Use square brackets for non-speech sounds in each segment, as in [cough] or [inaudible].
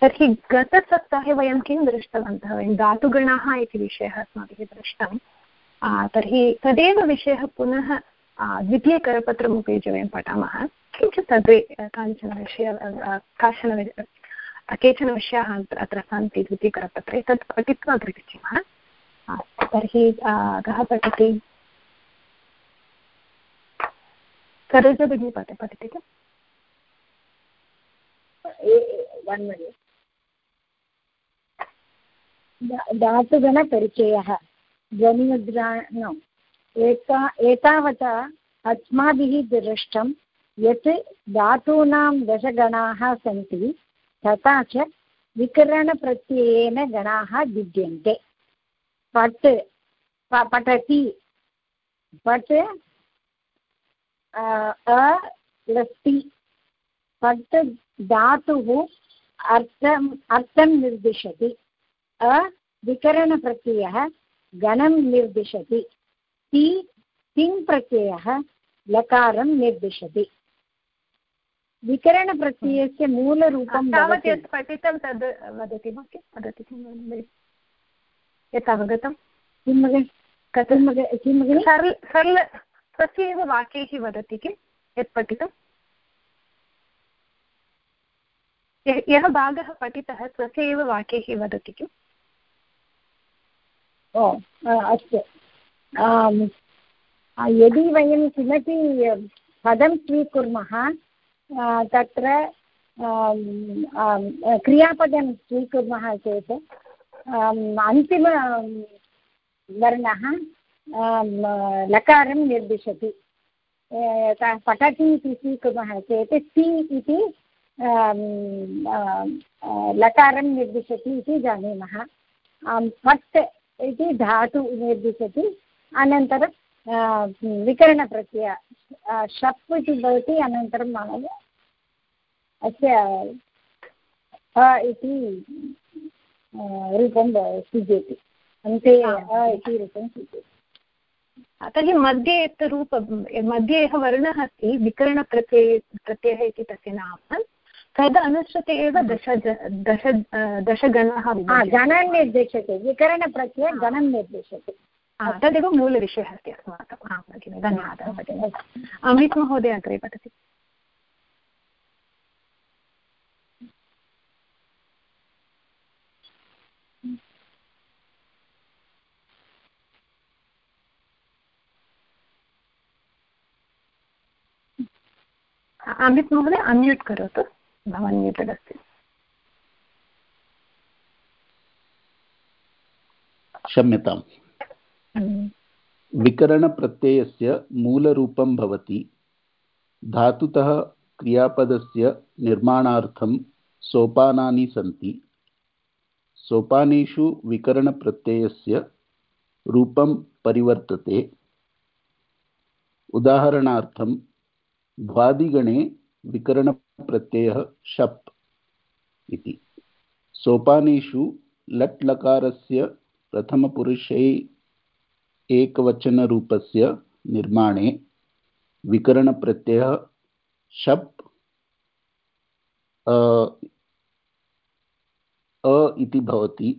तर्हि गतसप्ताहे वयं किं दृष्टवन्तः? वयं धातुगणाः इति विषयः अस्माभिः दृष्टं तर्हि तदेव विषयः पुनः द्वितीयकरपत्रमुपयुज्य वयं पठामः। किञ्चित् अग्रे कानिचन विषय काचन केचन विषयाः अत्र सन्ति द्वितीयकरपत्रे। तत् पठित्वा अग्रे गच्छामः। तर्हि कः पठति? सरोजा भगिनी पठ पठति किम् धातुगणपरिचयः ध्वनिमुद्रा एता एतावता अस्माभिः दृष्टं यत् धातूनां दशगणाः सन्ति, तथा च विकरणप्रत्ययेन गणाः भिद्यन्ते। पट् पठति। पट् अलस्ति पट्, धातुः अर्थम् अर्थं निर्दिशति। अ विकरणप्रत्ययः गणं निर्दिशति। ति तिङ् प्रत्ययः लकारं निर्दिशति। विकरणप्रत्ययस्य मूलरूपं तावत् यत् पठितं तद् वदति वा वदति किं यत् अवगतं? किं कथं किं सरल सरल स्वस्य एव वाक्यैः वदति किं? यत् पठितं? यः भागः पठितः स्वस्य एव वाक्यैः वदति किम्? ओ अस्तु यदि वयं किमपि पदं स्वीकुर्मः तत्र क्रियापदं स्वीकुर्मः चेत् अन्तिमवर्णः लकारं निर्दिशति पठति इति स्वीकुर्मः चेत् सि इति लकारं निर्दिशति इति जानीमः पट् इति धातु निर्दिशति। अनन्तरं विकरणप्रत्यय शप् इति भवति अनन्तरं अस्य अ इति रूपं सिद्ध्यति अन्ते अ इति रूपं सिद्ध्यति तर्हि मध्ये यत् रूप मध्ये यः वर्णः अस्ति विकरणप्रत्यय प्रत्ययः इति तस्य नाम। तद् अनुसृत्य एव दश दश दशगणः गणं निर्दिशति विकरणप्रत्यये गणं निर्दिशति तदेव मूलविषयः अस्ति अस्माकम् आं भगिनि धन्यवादः भगिनि। अमृत् महोदय अग्रे पठति। अमित् महोदय अन्म्यूट् करोतु। भवान् म्यूटेड् अस्ति क्षम्यताम् विकरणप्रत्ययस्य मूलरूपं भवति धातुतः क्रियापदस्य निर्माणार्थं सोपानानि सन्ति। सोपानेषु विकरणप्रत्ययस्य रूपं परिवर्तते। उदाहरणार्थं भ्वादिगणे विकरणप्रत्ययः शप् इति। सोपानेषु लट् लकारस्य प्रथमपुरुषै एकवचनरूपस्य निर्माणे विकरणप्रत्ययः शप् अ इति भवति।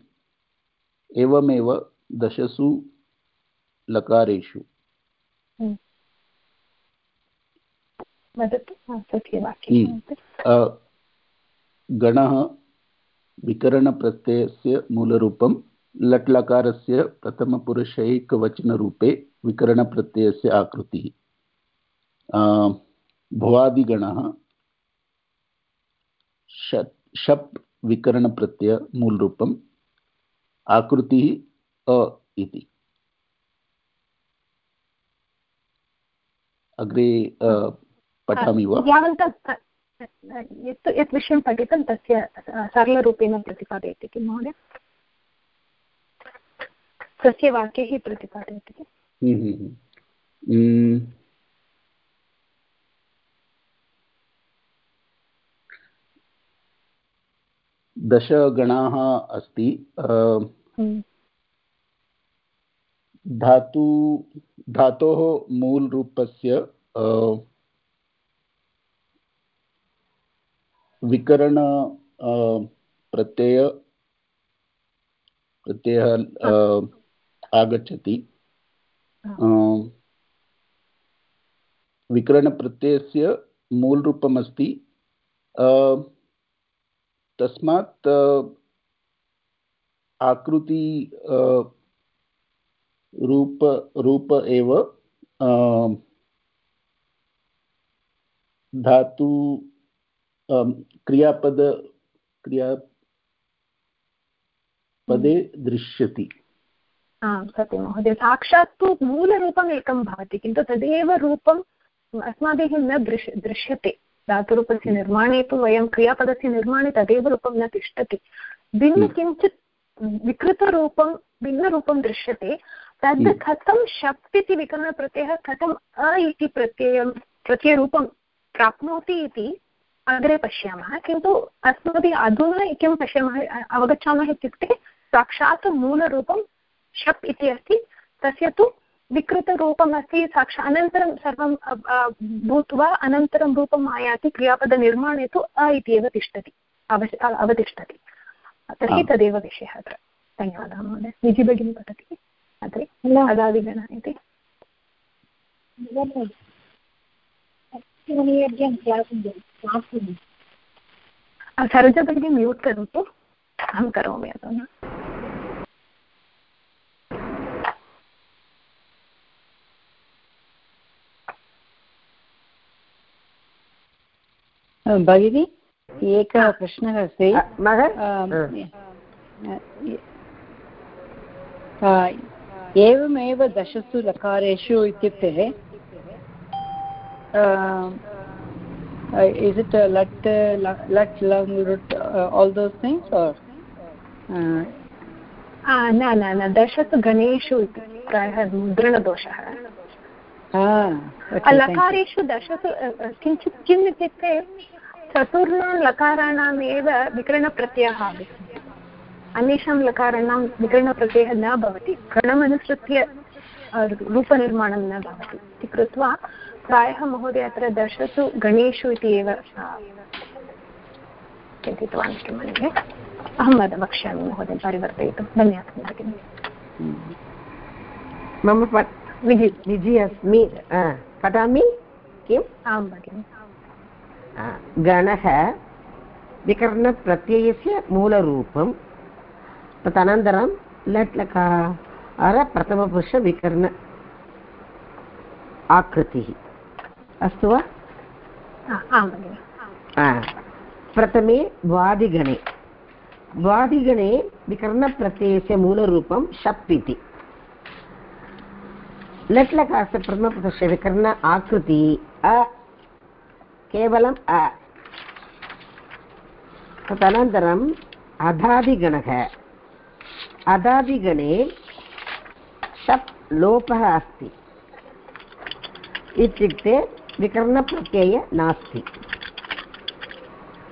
एवमेव दशसु लकारेषु। गणः विकरणप्रत्ययस्य मूलरूपं लट् लकारस्य प्रथमपुरुषैकवचनरूपे विकरणप्रत्ययस्य आकृतिः। भुवादिगणः शप् विकरणप्रत्यय मूलरूपम् आकृतिः अ इति। अग्रे पठामि वा? यत् यत् विषयं पठितं तस्य सरलरूपेण प्रतिपादयति किं महोदय? तस्य वाक्यैः प्रतिपादयति किम् दशगणाः अस्ति धातु धातोः मूलरूपस्य विकरण प्रत्यय प्रत्ययः आगच्छति। विकरणप्रत्ययस्य मूलरूपमस्ति। तस्मात् आकृति रूप रूप एव धातु क्रियापद क्रिया पदे दृश्यति सत्यं महोदय साक्षात् तु मूलरूपम् एकं भवति किन्तु तदेव रूपम् अस्माभिः न दृश् दृश्यते धातुरूपस्य निर्माणे तु वयं क्रियापदस्य निर्माणे तदेव रूपं न तिष्ठति भिन्न। किञ्चित् विकृतरूपं भिन्नरूपं दृश्यते तद्। कथं शप् इति विकरणप्रत्ययः कथम् अ इति प्रत्ययं प्रत्ययरूपं प्राप्नोति इति अग्रे पश्यामः किन्तु अस्माभिः अधुना किं पश्यामः अवगच्छामः इत्युक्ते साक्षात् मूलरूपं शप् इति अस्ति तस्य तु विकृतरूपम् अस्ति साक्षा अनन्तरं सर्वं भूत्वा अनन्तरं रूपम् आयाति क्रियापदनिर्माणे तु अ इति एव तिष्ठति अवश् अवतिष्ठति। तर्हि तदेव विषयः अत्र। धन्यवादः महोदय। निजि भगिनी पठति। अग्रे अदादिगण इति। सरोजा भगिनी म्यूट् करोतु अहं करोमि अधुना भगिनि एकः प्रश्नः अस्ति एवमेव दशसु लकारेषु इत्युक्ते is it uh, lat uh, lat lang rut uh, all those things or? Uh, न न न दशसु गणेषु प्रायः मुद्रणदोषः। लकारेषु दशसु किञ्चित् किम् इत्युक्ते चतुर्णां लकाराणाम् एव विकरणप्रत्ययः आगच्छति। अन्येषां लकाराणां विकरणप्रत्ययः न भवति गणमनुसृत्य रूपनिर्माणं न भवति। इति कृत्वा प्रायः महोदय अत्र दशसु गणेषु इति एव चिन्तितवान् इति मन्ये। अहं वद वक्ष्यामि महोदय परिवर्तयितुं। धन्यवादः भगिनि। मम विजि विजि अस्मि पठामि? किम्? आं भगिनि। गणः विकरणप्रत्ययस्य मूलरूपं तदनन्तरं लट् लकार प्रथमपुरुषविकर्ण आकृतिः। अस्तु वा? प्रथमे वादिगणे। वादिगणे विकरणप्रत्ययस्य मूलरूपं शप् इति। लट् लकारस्य प्रथमपुरुषस्य विकर्ण आकृति अ केवलम् अ। तदनन्तरम् अधादिगणः। अधादिगणे शप् लोपः अस्ति। इत्युक्ते विकरणप्रत्यय नास्ति।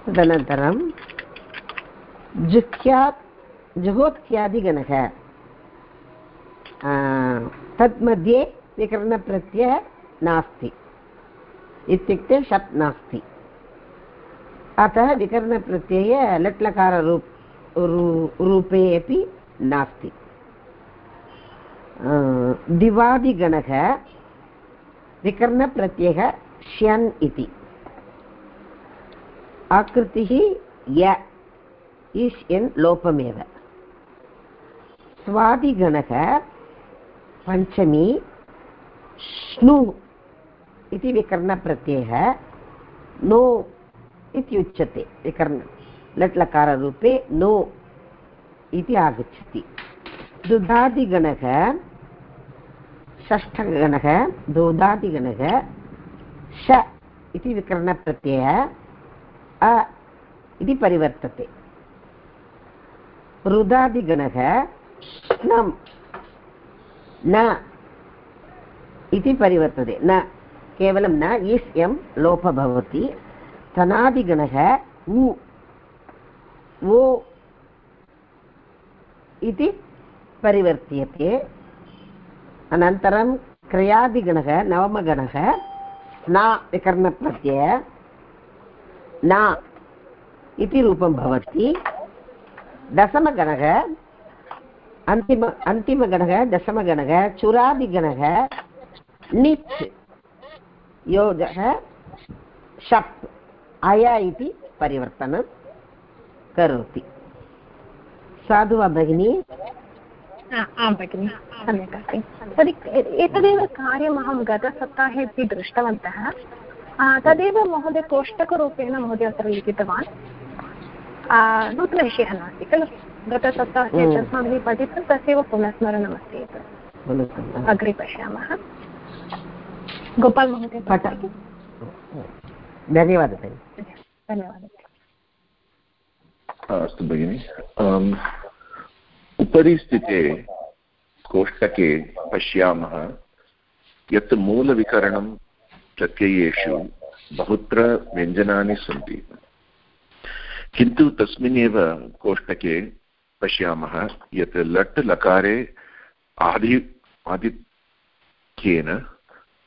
तदनन्तरं जुह्यात् जुहोत्यादिगणः तन्मध्ये विकरणप्रत्ययः नास्ति। इत्युक्ते शप् नास्ति। अतः विकरणप्रत्यये लट्लकाररूप रूपे अपि नास्ति। दिवादिगणः विकरणप्रत्ययः श्यन् इति। आकृतिः य इस् एन् लोपमेव। स्वादिगणः पञ्चमी, श्नु इति विकरणप्रत्ययः, नो इति उच्यते, विकर्ण लट् लकाररूपे नो इति आगच्छति। दुधादिगणः, षष्ठगणः, दोधादिगणः श इति विकरणप्रत्ययः, अ इति परिवर्तते। रुदादिगणः श्नम् न इति परिवर्तते। न, केवलं न, इस् एम् लोपः भवति। तनादिगणः उ, वो इति परिवर्त्यते। अनन्तरं क्रियादिगणः, नवमगणः न विकरणप्रत्यय न इति रूपं भवति। दशमगणः, अन्तिम, अन्तिमगणः, दशमगणः, चुरादिगणः णित् योजः, शप्, अय इति परिवर्तनं करोति। साधु वा भगिनी? आं भगिनि सम्यक् अस्ति तर्हि एतदेव कार्यम् अहं गतसप्ताहे अपि दृष्टवन्तः तदेव महोदय कोष्टकरूपेण महोदय अत्र लिखितवान् नूतनविषयः नास्ति खलु गतसप्ताहे। अस्माभिः पठितं तस्यैव पुनस्मरणमस्ति एतत् अग्रे पश्यामः गोपाल् महोदय धन्यवादः धन्यवादः अस्तु भगिनि उपरि स्थिते कोष्टके पश्यामः, यत् मूलविकरणं प्रत्ययेषु बहुत्र व्यञ्जनानि सन्ति। किन्तु तस्मिन्नेव कोष्टके पश्यामः, यत् लट् लकारे आदि आधिक्येन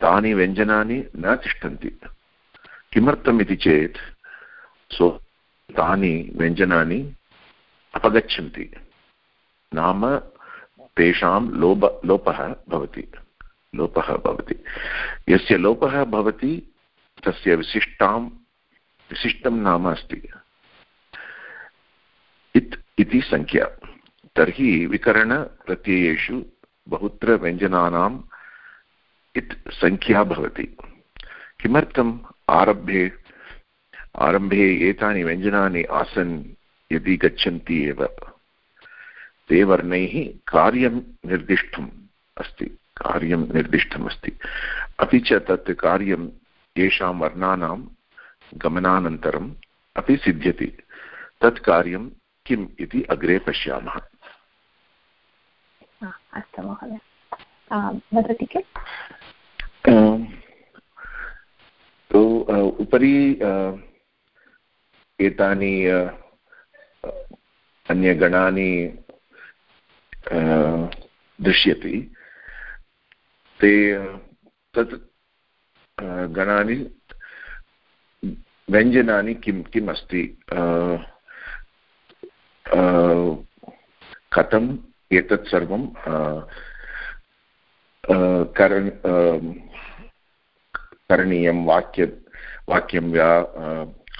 तानि व्यञ्जनानि न तिष्ठन्ति। किमर्थमिति चेत्, सो तानि व्यञ्जनानि अपगच्छन्ति। नाम तेषां लोप लोपः भवति। लोपः भवति। यस्य लोपः भवति, तस्य विशिष्टां, विशिष्टं नाम अस्ति। इत्, इति सङ्ख्या तर्हि विकरणप्रत्ययेषु बहुत्र व्यञ्जनानाम् इत् सङ्ख्या भवति। किमर्थम् आरम्भे आरम्भे एतानि व्यञ्जनानि आसन्, यदि गच्छन्ति एव? ते वर्णैः कार्यं निर्दिष्टम् अस्ति कार्यं निर्दिष्टमस्ति अपि च तत् कार्यं येषां वर्णानां गमनानन्तरम् अपि सिद्ध्यति। तत् कार्यं किम् इति अग्रे पश्यामः। अस्तु महोदय। वदति किम् तो उपरि एतानि अन्यगणानि दृश्यति। ते, तत् गणानि, व्यञ्जनानि किं किम् अस्ति कथम्, एतत् सर्वं करण करणीयं वाक्य, वाक्यं वा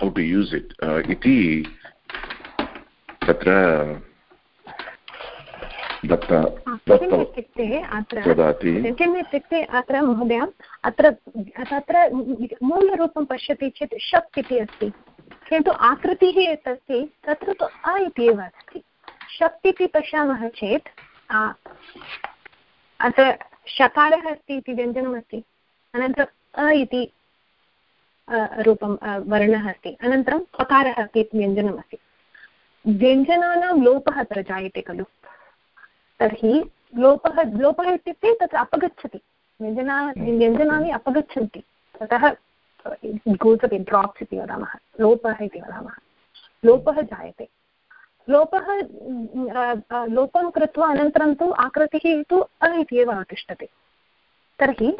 हौ टु यूस् इट् इति तत्र किम् दत्त इत्युक्ते अत्र किम् इत्युक्ते अत्र महोदय अत्र तत्र मूलरूपं पश्यति चेत् शप् इति अस्ति। किन्तु आकृतिः यत् अस्ति तत्र तु अ इति एव अस्ति। शप् इति पश्यामः चेत् अत्र शकारः अस्ति इति व्यञ्जनमस्ति अनन्तरम् अ इति रूपं वर्णः अस्ति। अनन्तरं पकारः अस्ति इति व्यञ्जनमस्ति व्यञ्जनानां लोपः अत्र जायते खलु। तर्हि लोपः लोपः इत्युक्ते तत्र अपगच्छति। व्यञ्जना व्यञ्जनानि अपगच्छन्ति। ततः गोस् अपि ड्राप्स् इति वदामः। लोपः इति वदामः। लोपः जायते। लोपः लोपं कृत्वा अनन्तरं तु आकृतिः तु अ इति एव अवतिष्ठते। तर्हि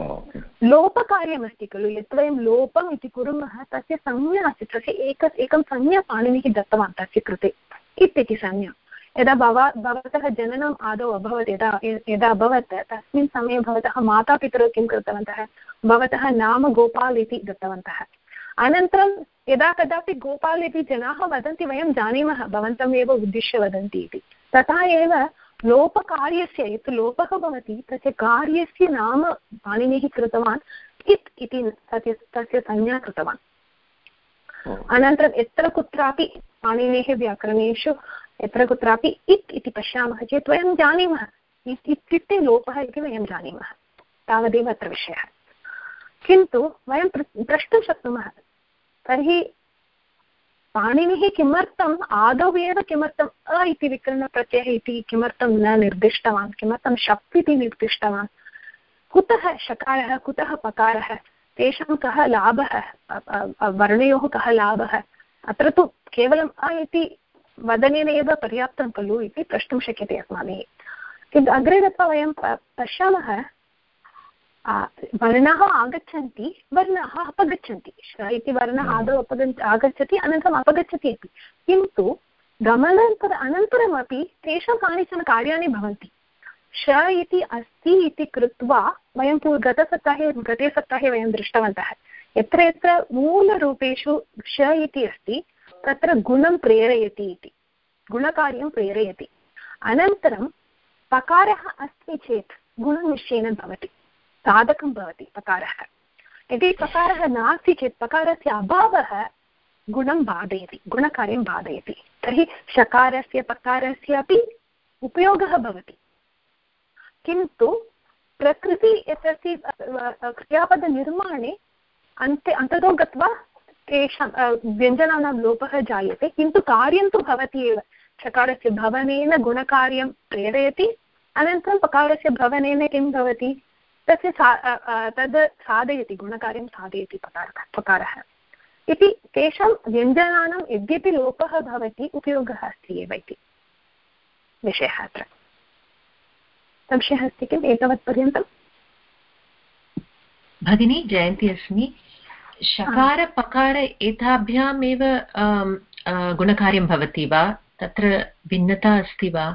लोपकार्यमस्ति खलु। यत् वयं लोपम् इति कुर्मः तस्य संज्ञा अस्ति तस्य एक एकं संज्ञा पाणिनिः दत्तवान् तस्य कृते। इत् इति संज्ञा। यदा भवा भवतः जननम् आदौ अभवत् यदा यदा अभवत् तस्मिन् समये भवतः मातापितरौ किं कृतवन्तः? भवतः नाम गोपाल् इति दत्तवन्तः। अनन्तरं यदा कदापि गोपाल् इति जनाः वदन्ति वयं जानीमः भवन्तमेव उद्दिश्य वदन्ति इति। तथा एव लोपकार्यस्य यत् लोपः भवति तस्य कार्यस्य नाम पाणिनिः कृतवान् इत् इति तस्य तस्य संज्ञा कृतवान्। अनन्तरं यत्र कुत्रापि पाणिनेः व्याकरणेषु यत्र कुत्रापि इत् इति पश्यामः चेत् वयं जानीमः। इत्, इत्युक्ते लोपः इति वयं जानीमः। तावदेव अत्र विषयः। किन्तु वयं प्रष्टुं शक्नुमः। तर्हि पाणिनिः किमर्थम्, आदौ एव किमर्थम् अ इति विकरणप्रत्ययः इति किमर्थं न निर्दिष्टवान्, किमर्थं शप् इति निर्दिष्टवान्, कुतः शकारः, कुतः पकारः, तेषां कः लाभः वर्णयोः कः लाभः, अत्र तु केवलम् अ इति वदनेन एव पर्याप्तं खलु इति प्रष्टुं शक्यते अस्माभिः। किन्तु अग्रे गत्वा वयं पश्यामः वर्णाः आगच्छन्ति, वर्णाः अपगच्छन्ति श इति वर्णः आदौ अपगच्छ आगच्छति, अनन्तरम् अपगच्छति अपि। किन्तु गमनान्तर, अनन्तरमपि तेषां कानिचन कार्याणि भवन्ति। श इति अस्ति इति कृत्वा वयं पू गतसप्ताहे, गते सप्ताहे वयं दृष्टवन्तः। यत्र यत्र मूलरूपेषु श इति अस्ति तत्र गुणं प्रेरयति इति। गुणकार्यं प्रेरयति। अनन्तरं पकारः अस्ति चेत् गुणनिश्चयेन भवति। साधकं भवति पकारः। यदि पकारः नास्ति चेत् पकारस्य अभावः गुणं बाधयति, गुणकार्यं बाधयति। तर्हि शकारस्य पकारस्य अपि उपयोगः भवति। किन्तु प्रकृति अस्ति क्रियापदनिर्माणे अन्ते, अन्ततो गत्वा तेषां व्यञ्जनानां लोपः जायते, किन्तु कार्यं तु भवति एव। चकारस्य भवनेन गुणकार्यं प्रेरयति, अनन्तरं पकारस्य भवनेन किं भवति? तस्य सा तद् साधयति, गुणकार्यं साधयति पकारः पकारः। इति तेषां व्यञ्जनानां यद्यपि लोपः भवति, उपयोगः अस्ति एव इति विषयः अत्र। संशयः अस्ति किम्? एतावत्पर्यन्तम् भगिनी, जयन्ती अस्मि। शकारपकार एताभ्यामेव गुणकार्यं भवति वा? तत्र भिन्नता अस्ति वा?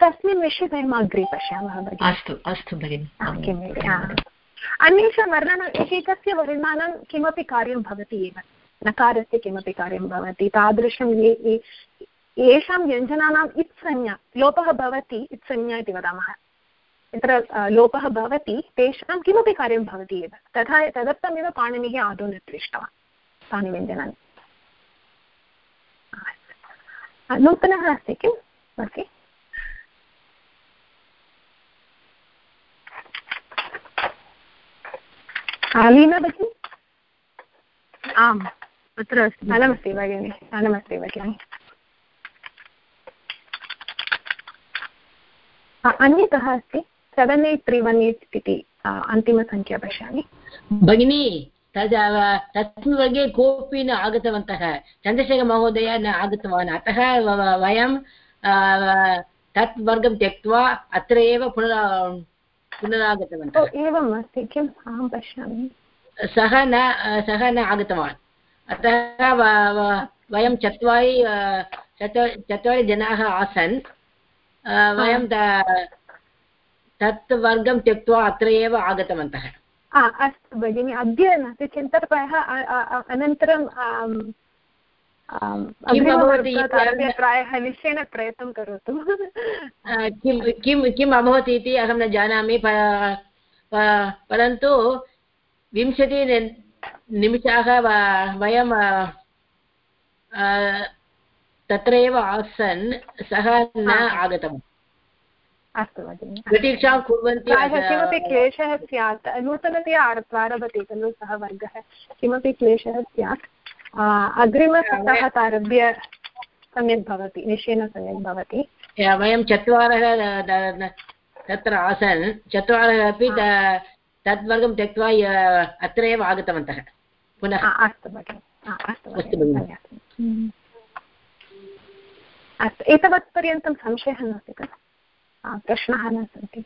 तस्मिन् विषये वयम् अग्रे पश्यामः अस्तु अस्तु भगिनि। अन्येषां वर्णानाम् एकैकस्य वर्णानां किमपि कार्यं भवति एव। नकारस्य किमपि कार्यं भवति तादृशं ये येषां व्यञ्जनानाम् इत्संज्ञा लोपः भवति इत्संज्ञा इति वदामः। यत्र लोपः भवति तेषां किमपि कार्यं भवति एव। तथा तदर्थमेव पाणिनिः आदौ निर्दिष्टवान् तानि व्यञ्जनानि नूतनः अस्ति किम् अस्ति? लीना भगिनि? आम् अत्र अस्ति। धनमस्ति भगिनि धनमस्ति भगिनि। अन्यतः अस्ति? Seven eight three one eight इति अन्तिमसङ्ख्या पश्यामि। भगिनी तद् तस्मिन् वर्गे कोऽपि न आगतवन्तः। चन्द्रशेखरमहोदय न आगतवान्। अतः वयं तत् वर्गं त्यक्त्वा अत्र एव पुनः पुनरागतवन्तः। एवम् अस्ति किम्? अहं पश्यामि। सः न सः न आगतवान्। अतः वयं चत्वारि चत्वारि जनाः आसन्। वयं तत् वर्गं त्यक्त्वा अत्र एव आगतवन्तः। अस्तु भगिनि अद्य नास्ति चिन्ता प्रायः अनन्तरं प्रायः निश्चयेन प्रयत्नं करोतु। किं किं किम् अभवत् इति अहं न जानामि परन्तु विंशति निमिषाः वयं तत्र एव आसन् सः न आगतवान् अस्तु भगिनि। प्रतीक्षां कुर्वन्ति किमपि क्लेशः स्यात्? नूतनतया प्रारभते खलु सः वर्गः। किमपि क्लेशः स्यात्? अग्रिमसप्ताहात् आरभ्य सम्यक् भवति निश्चयेन सम्यक् भवति। वयं चत्वारः तत्र आसन्। चत्वारः अपि तद्वर्गं त्यक्त्वा अत्र एव आगतवन्तः। पुनः। अस्तु भगिनि। अस्तु भगिनि अस्तु एतावत्पर्यन्तं संशयः नास्ति खलु। प्रश्नाः न सन्ति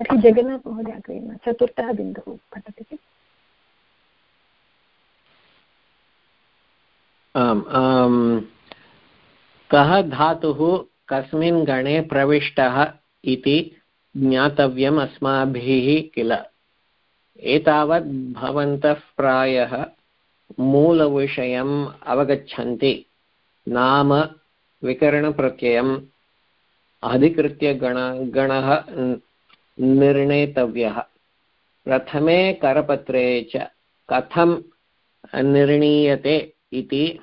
तर्हि जगन्नाथ महोदय अग्रे चतुर्थः बिन्दुः पठति किम् आम्, कः धातुः कस्मिन् गणे प्रविष्टः इति ज्ञातव्यम् अस्माभिः किल? एतावत् भवन्तः प्रायः मूलविषयम् अवगच्छन्ति। नाम विकरणप्रत्ययम् अधिकृत्य गण, गणः निर्णेतव्यः। प्रथमे करपत्रे च कथं निर्णीयते इति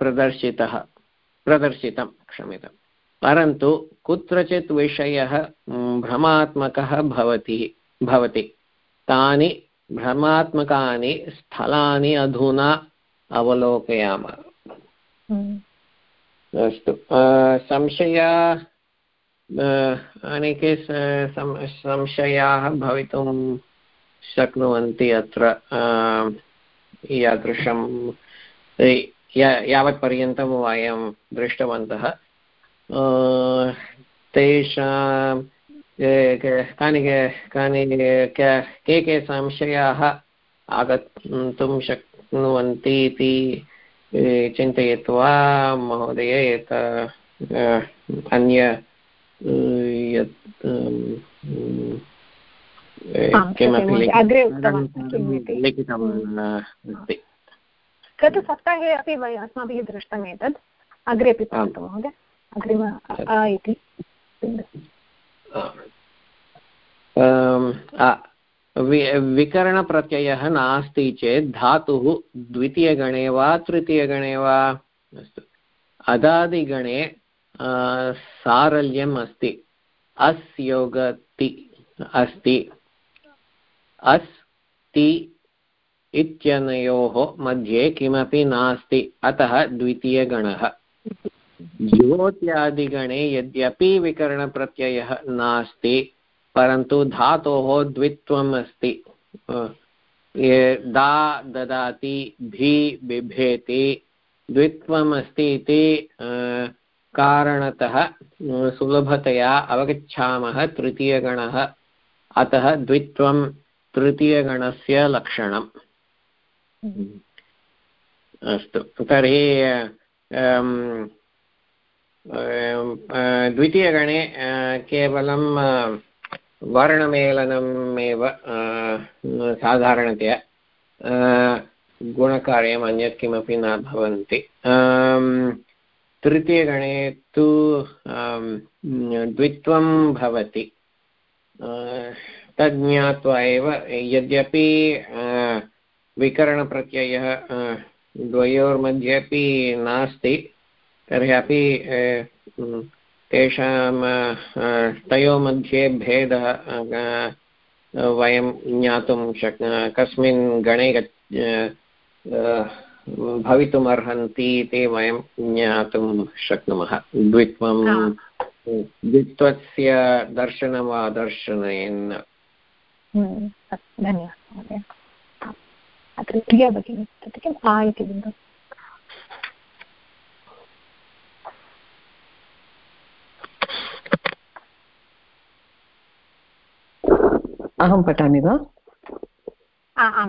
प्रदर्शितः, प्रदर्शितं क्षम्यतां परन्तु कुत्रचित् विषयः भ्रमात्मकः भवति भवति। तानि भ्रमात्मकानि स्थलानि अधुना अवलोकयामः। अस्तु। संशया अनेके संशयाः भवितुं शक्नुवन्ति अत्र यादृशं यावत्पर्यन्तं वयं दृष्टवन्तः। तेषां कानि कानि, के के संशयाः आगन्तुं शक्नुवन्ति इति चिन्तयित्वा महोदय अ, अन्य यत् किमपि सत्यं महोदय। अग्रे उक्तवान् किम् इति। लिखितं अस्ति। गतसप्ताहे अपि वयम् अस्माभिः दृष्टम् एतत्। अग्रे अपि पठतु महोदय। अग्रिम इति विकरणप्रत्ययः नास्ति चेत् धातुः द्वितीयगणे वा तृतीयगणे वा अस्तु। अदादिगणे सारल्यम् अस्ति। अस् योगति अस्ति अस् ति इत्यनयोः मध्ये किमपि नास्ति। अतः द्वितीयगणः। ज्योत्यादिगणे यद्यपि विकरणप्रत्ययः नास्ति परन्तु धातोः द्वित्वम् अस्ति दा ददाति, भी बिभेति द्वित्वम् अस्ति इति कारणतः सुलभतया अवगच्छामः तृतीयगणः। अतः द्वित्वं तृतीयगणस्य लक्षणम्। अस्तु, तर्हि द्वितीयगणे केवलं वर्णमेलनमेव अ, साधारणतया गुणकार्यम् अन्यत् किमपि न भवन्ति. तृतीयगणे तु द्वित्वं भवति. तद् ज्ञात्वा एव यद्यपि विकरणप्रत्ययः अ, द्वयोर्मध्येपि नास्ति तर्हि अपि तेषां अ, तयोः मध्ये भेदः वयं ज्ञातुं शक् कस्मिन् गणे भवितुमर्हन्ति इति वयं ज्ञातुं शक्नुमः। द्वित्वं द्वित्वस्य दर्शनं वा दर्शनेन धन्यवादः अत्र प्रिया भगिनी तत् किम् आ इति बिन्दु अहं पठामि वा? आ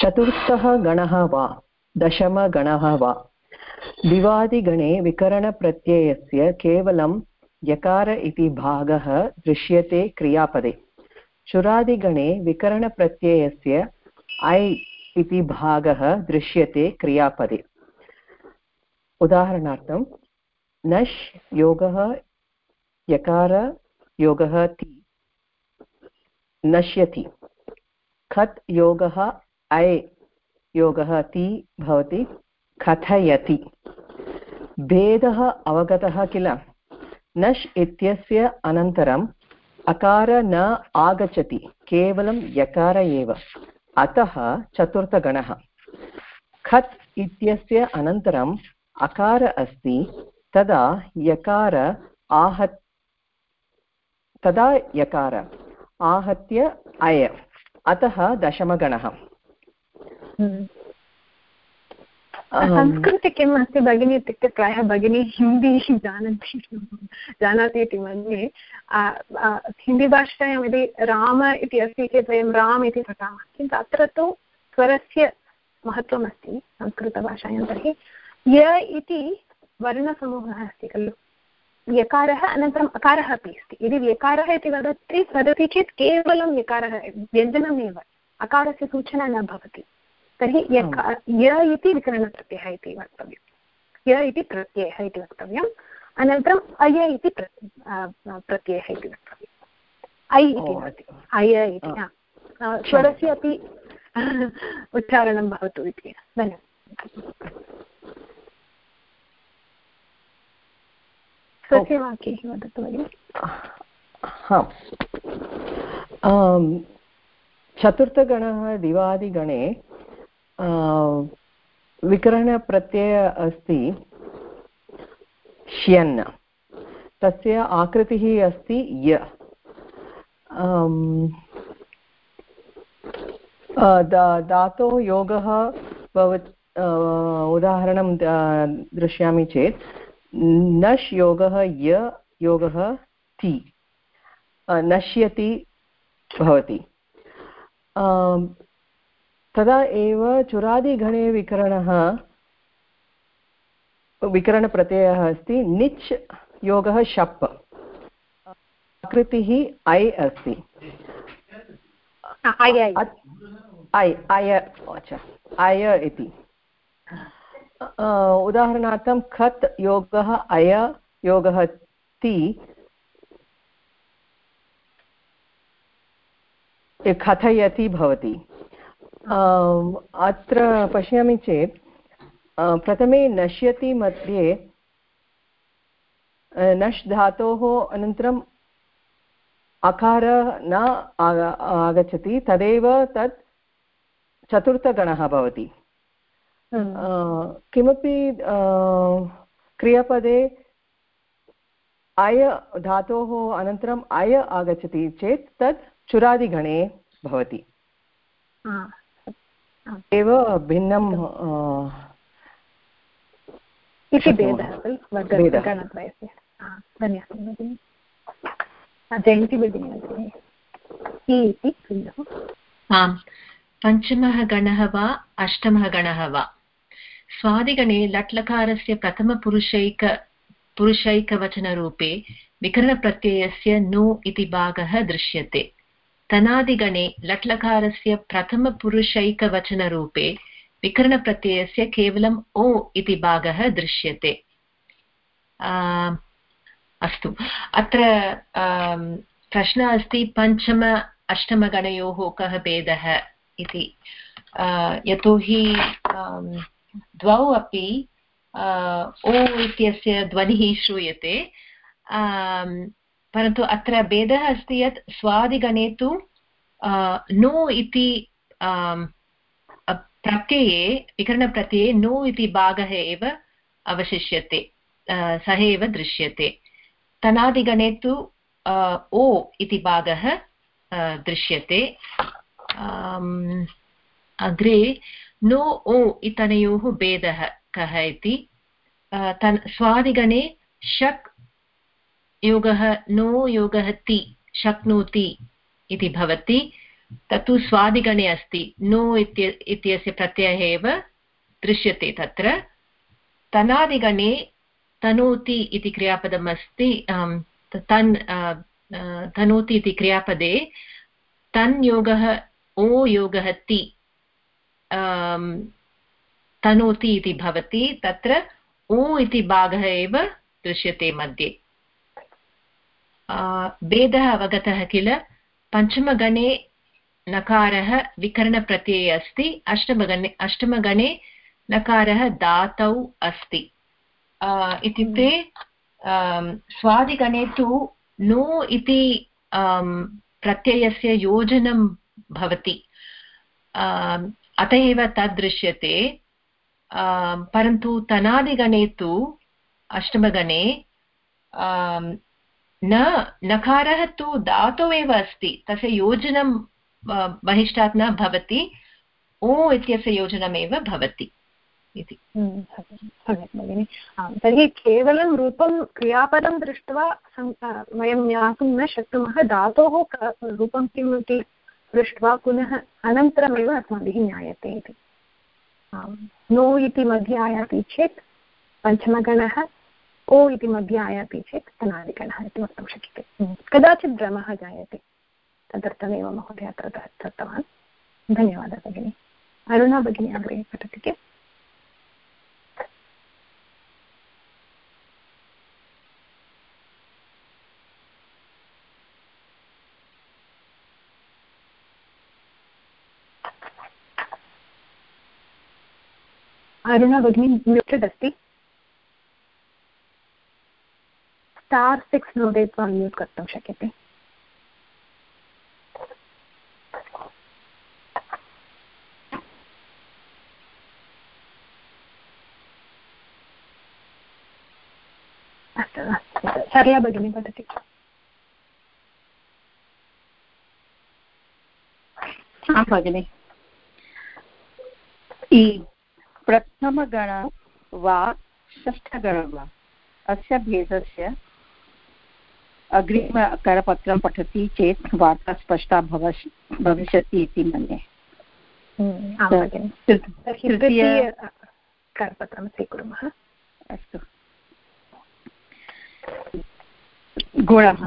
चतुर्थः गणः वा? दशमगणः वा? दिवादिगणे विकरणप्रत्ययस्य केवलं यकार इति भागः दृश्यते क्रियापदे। चुरादिगणे विकरणप्रत्ययस्य ऐ इति भागः दृश्यते क्रियापदे। उदाहरणार्थं नश् योगः यकार योगः ति। नश्यति। खत् योगः ऐ योगः ति भवति कथयति। भेदः अवगतः किल? नश् इत्यस्य अनन्तरम् अकार न आगच्छति, केवलं यकार एव। अतः चतुर्थगणः। खत् इत्यस्य अनन्तरम् अकार अस्ति, तदा यकार आहत् तदा यकार। आहत्य अय। अतः दशमगणः। संस्कृते किम् अस्ति भगिनी इत्युक्ते प्रायः भगिनी हिंदी जानन्ति [laughs] जानाति इति मन्ये। हिन्दीभाषायां यदि राम इति अस्ति चेत् वयं राम् इति पठामः किन्तु अत्र तु स्वरस्य महत्त्वम् अस्ति संस्कृतभाषायां तर्हि। य इति वर्णसमूहः अस्ति खलु। यकारः अनन्तरम् अकारः अपि अस्ति। यदि व्यकारः इति वदति वदति चेत् केवलं यकारः व्यञ्जनमेव। अकारस्य सूचना न भवति। तर्हि य इति विकरणप्रत्ययः इति वक्तव्यं य इति प्रत्ययः इति वक्तव्यम्। अनन्तरम् अय इति प्र प्रत्ययः इति वक्तव्यम्। ऐ इति भवति। अय इति स्वरस्य अपि [laughs] उच्चारणं भवतु इति। धन्यवादः। स्वस्य वाक्यैः वदतु भगिनि चतुर्थगणः दिवादिगणे विकरणप्रत्यय अस्ति श्यन्। तस्य आकृतिः अस्ति य। धातोः योगः भव उदाहरणं दृश्यामि चेत्। नश् योगः य योगः ति। नश्यति भवति। तदा एव चुरादिगणे विकरणः विकरणप्रत्ययः अस्ति। निच् योगः शप्। आकृतिः ऐ अस्ति। अच्छा अय इति। उदाहरणार्थं खत् योगः, अय योगः, ति। कथयति भवति। अत्र पश्यामि चेत् प्रथमे नश्यति मध्ये नश् धातोः अनन्तरम् अकार न आगच्छति, तदेव तत् चतुर्थगणः भवति। किमपि क्रियापदे अय धातोः अनन्तरम् अय आगच्छति चेत् तत् चुरादिगणे भवति। एव भिन्नं इति भेदः खलु गणद्वयस्य धन्यवादः भगिनि। जयन्ति भगिनी इति आम् पञ्चमः गणः वा अष्टमः गणः वा? स्वादिगणे लट्लकारस्य प्रथमपुरुषैक पुरुषैकवचनरूपे विकरणप्रत्ययस्य नु इति भागः दृश्यते। तनादिगणे लट्लकारस्य प्रथमपुरुषैकवचनरूपे विकरणप्रत्ययस्य केवलम् ओ इति भागः दृश्यते। अस्तु। अत्र प्रश्नः अस्ति, पञ्चम अष्टमगणयोः कः भेदः इति। यतोहि द्वौ अपि ओ इत्यस्य ध्वनिः श्रूयते। परन्तु अत्र भेदः अस्ति यत् स्वादिगणे तु नो इति प्रत्यये, विकरणप्रत्यये नो इति भागः एव अवशिष्यते सः एव दृश्यते। तनादिगणे तु ओ इति भागः दृश्यते। अग्रे नो ओ इतनयोः भेदः कः इति। तन् स्वादिगणे शक् योगः नो योगः ति, शक्नोति इति भवति। तत्तु स्वादिगणे अस्ति। नो इत्य, इत्यस्य प्रत्ययः एव दृश्यते तत्र। तनादिगणे तनोति इति क्रियापदम् अस्ति। तन् तनोति इति क्रियापदे तन् योगः ओ योगः ति। तनोति इति भवति, तत्र ओ इति भागः एव दृश्यते मध्ये। भेदः अवगतः किल? पञ्चमगणे नकारः विकरणप्रत्यये अस्ति, अष्टमगणे अष्टमगणे नकारः धातौ अस्ति। इत्युक्ते स्वादिगणे तु नो इति प्रत्ययस्य योजनं भवति। अत एव तद् दृश्यते परन्तु तनादिगणे तु, अष्टमगणे न, नकारः तु धातौ एव अस्ति। तस्य योजनं बहिष्टात् न भवति। ओ इत्यस्य योजनमेव भवति इति। सम्यक् भगिनि। तर्हि केवलं रूपं, क्रियापदं दृष्ट्वा वयं ज्ञातुं न शक्नुमः। धातोः रूपं किम् इति दृष्ट्वा पुनः अनन्तरमेव अस्माभिः ज्ञायते इति। नो इति मध्ये आयाति चेत् पञ्चमगणः, ओ इति मध्ये आयाति चेत् अनादिगणः इति वक्तुं शक्यते। कदाचित् भ्रमः जायते। तदर्थमेव महोदय अत्र दत्तवान्। धन्यवादः भगिनि। अरुणा भगिनी अग्रे पठति किम्? अरुणा भगिनी म्यूटेड् अस्ति स्टार् सिक्स् नोदयित्वा म्यूट् कर्तुं शक्यते सरला भगिनी पठति आं भगिनि प्रथमगण वा षष्ठगण वा? अस्य भेदस्य अग्रिमकरपत्रं पठति चेत् वार्ता स्पष्टा भवस् भविष्यति इति मन्ये। करपत्रं स्वीकुर्मः। अस्तु। गुणः।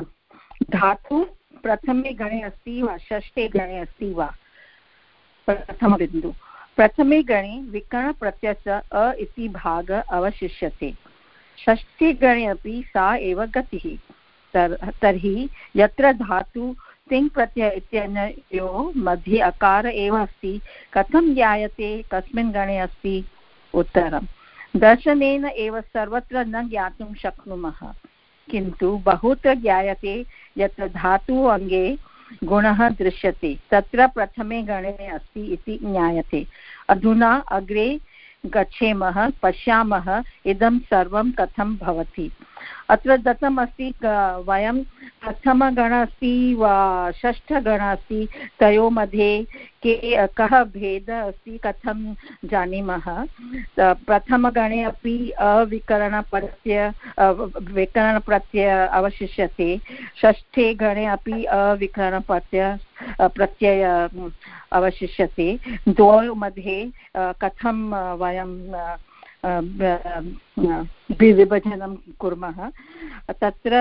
धातु प्रथमे गणे अस्ति वा षष्ठे गणे अस्ति वा? प्रथमबिन्दु। प्रथमे गणे विकरणप्रत्ययस्य अ इति भाग अवशिष्यते। षष्ठे गणे अपि सा एव गतिः। तर्, तर्हि यत्र धातु तिङ् प्रत्यय इत्यनयोः मध्ये अकार एव अस्ति, कथं ज्ञायते, कस्मिन् गणे अस्ति? उत्तरं। दर्शनेन एव सर्वत्र न ज्ञातुं शक्नुमः। किन्तु बहुत्र ज्ञायते यत्र धातु अङ्गे गुणः दृश्यते। तत्र प्रथमे गणे अस्ति इति ज्ञायते। अधुना अग्रे गच्छेमः, पश्यामः, इदं सर्वं कथं भवति। अत्र दत्तमस्ति वयं प्रथमगण अस्ति, वा, षष्ठगण अस्ति, तयोः मध्ये के, कः भेदः अस्ति, कथं जानीमः? प्रथमगणे अपि अविकरणप्रत्यय विकरणप्रत्यय अवशिष्यते। षष्ठे गणे अपि अविकरणप्रत्यय प्रत्यय, अवशिष्यते। द्वयोः मध्ये कथं वयं विभजनं कुर्मः। तत्र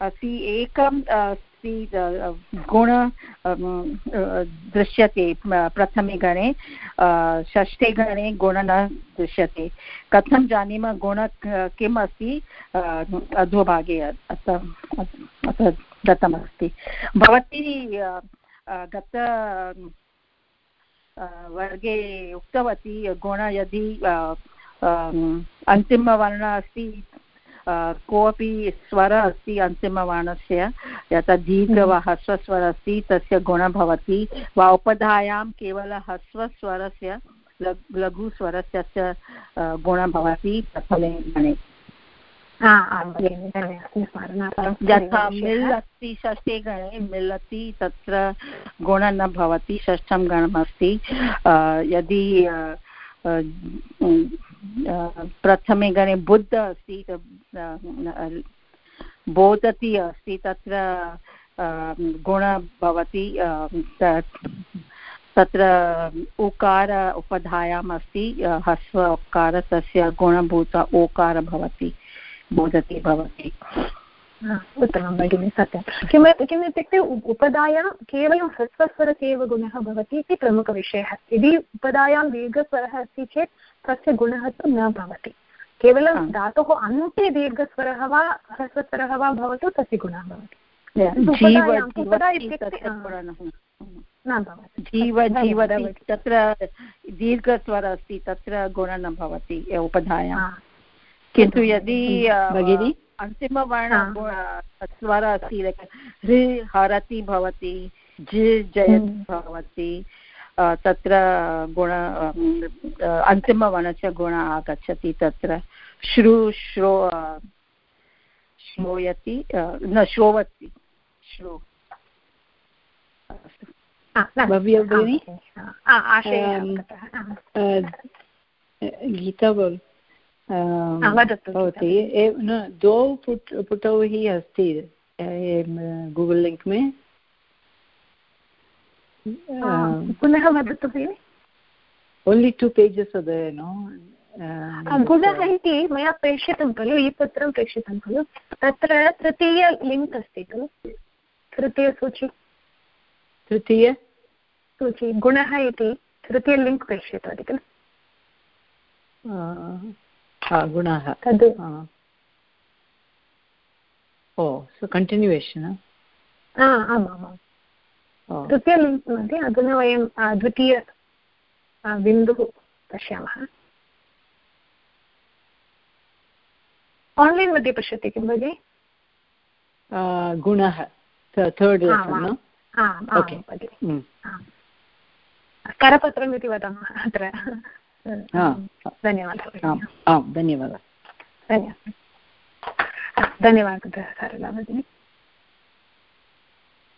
अस्ति अस्ति गुण दृश्यते प्रथमे गणे षष्ठे गणे गुण न दृश्यते। कथं जानीमः गुण किम् अस्ति अधोभागे अत्र दत्तमस्ति। भवती गत वर्गे उक्तवती गुण यदि अन्तिमवर्णः अस्ति कोऽपि स्वरः अस्ति अन्तिमवर्णस्य यथा दीर्घ वा ह्रस्वस्वरः अस्ति तस्य गुणः भवति वा उपधायां केवल ह्रस्वस्वरस्य लघुस्वरस्य गुणः भवति प्रथमे गणे यथा मिल् अस्ति षष्ठे गणे मिलति तत्र गुणः न भवति षष्ठं गणमस्ति। यदि प्रथमे गणे बुद्ध अस्ति बोधति अस्ति तत्र गुणः भवति तत्र उकार उपधायाम् अस्ति ह्रस्व उकार तस्य गुणभूत ओकार भवति। बोधति भवति। उत्तमं भगिनि सत्यं। किम किम् इत्युक्ते उपधायां केवलं ह्रस्वस्वरस्य एव गुणः भवति इति प्रमुखविषयः। यदि उपधायां दीर्घस्वरः अस्ति चेत् तस्य गुणः तु न भवति। केवलं धातोः अन्ते दीर्घस्वरः वा ह्रस्वस्वरः वा भवतु तस्य गुणः भवति। जीव तत्र दीर्घस्वरः अस्ति तत्र गुणः न भवति उपधायां किन्तु यदि भगिनी? अन्तिमवर्ण स्वरः अस्ति हृ हरति भवति झि जयति भवति तत्र गुण अन्तिमवर्णस्य गुण आगच्छति तत्र श्रु श्रो श्रोयति न श्रोवति श्रो। भव्य भगिनी? गीता भवति। न द्वौ पुट पुटौ हि अस्ति गूगल् लिङ्क् मे। पुनः वदतु भगिनि। ओन्लि टु पेजस् नो गुणः इति मया प्रेषितं खलु ई पत्रं प्रेषितं खलु। तत्र तृतीय लिङ्क् अस्ति खलु। तृतीयसूची तृतीय? सूची गुणः इति तृतीय लिङ्क् प्रेषितवती खलु। गुणः तद् ओ सो कण्टिन्युवेशन् आम् आम् तृतीय मध्ये अधुना वयं द्वितीय बिन्दुः पश्यामः आन्लैन् मध्ये पश्यति किं भगिनि गुणः थर्ड् करपत्रम् इति वदामः अत्र धन्यवादः। आम् धन्यवादः। धन्यवादः। धन्यवादः सरला भगिनि।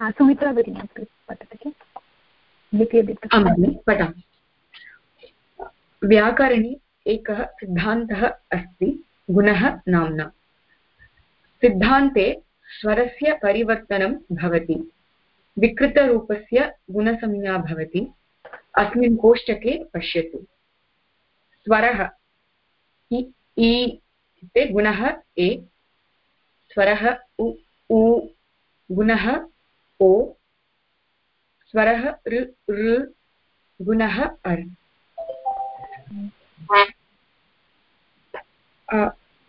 सुमित्रा भगिनी पठति। किं द्वितीयदिक् पठामि। व्याकरणे एकः सिद्धान्तः अस्ति गुणः नाम्ना। सिद्धान्ते स्वरस्य परिवर्तनं भवति विकृतरूपस्य गुणसंज्ञा भवति अस्मिन् कोष्टके पश्यतु। स्वरः। इ इत्युक्ते गुणः ए। स्वरः उ उ, गुणः ओ। स्वरः ऋ ऋ, गुणः अर्।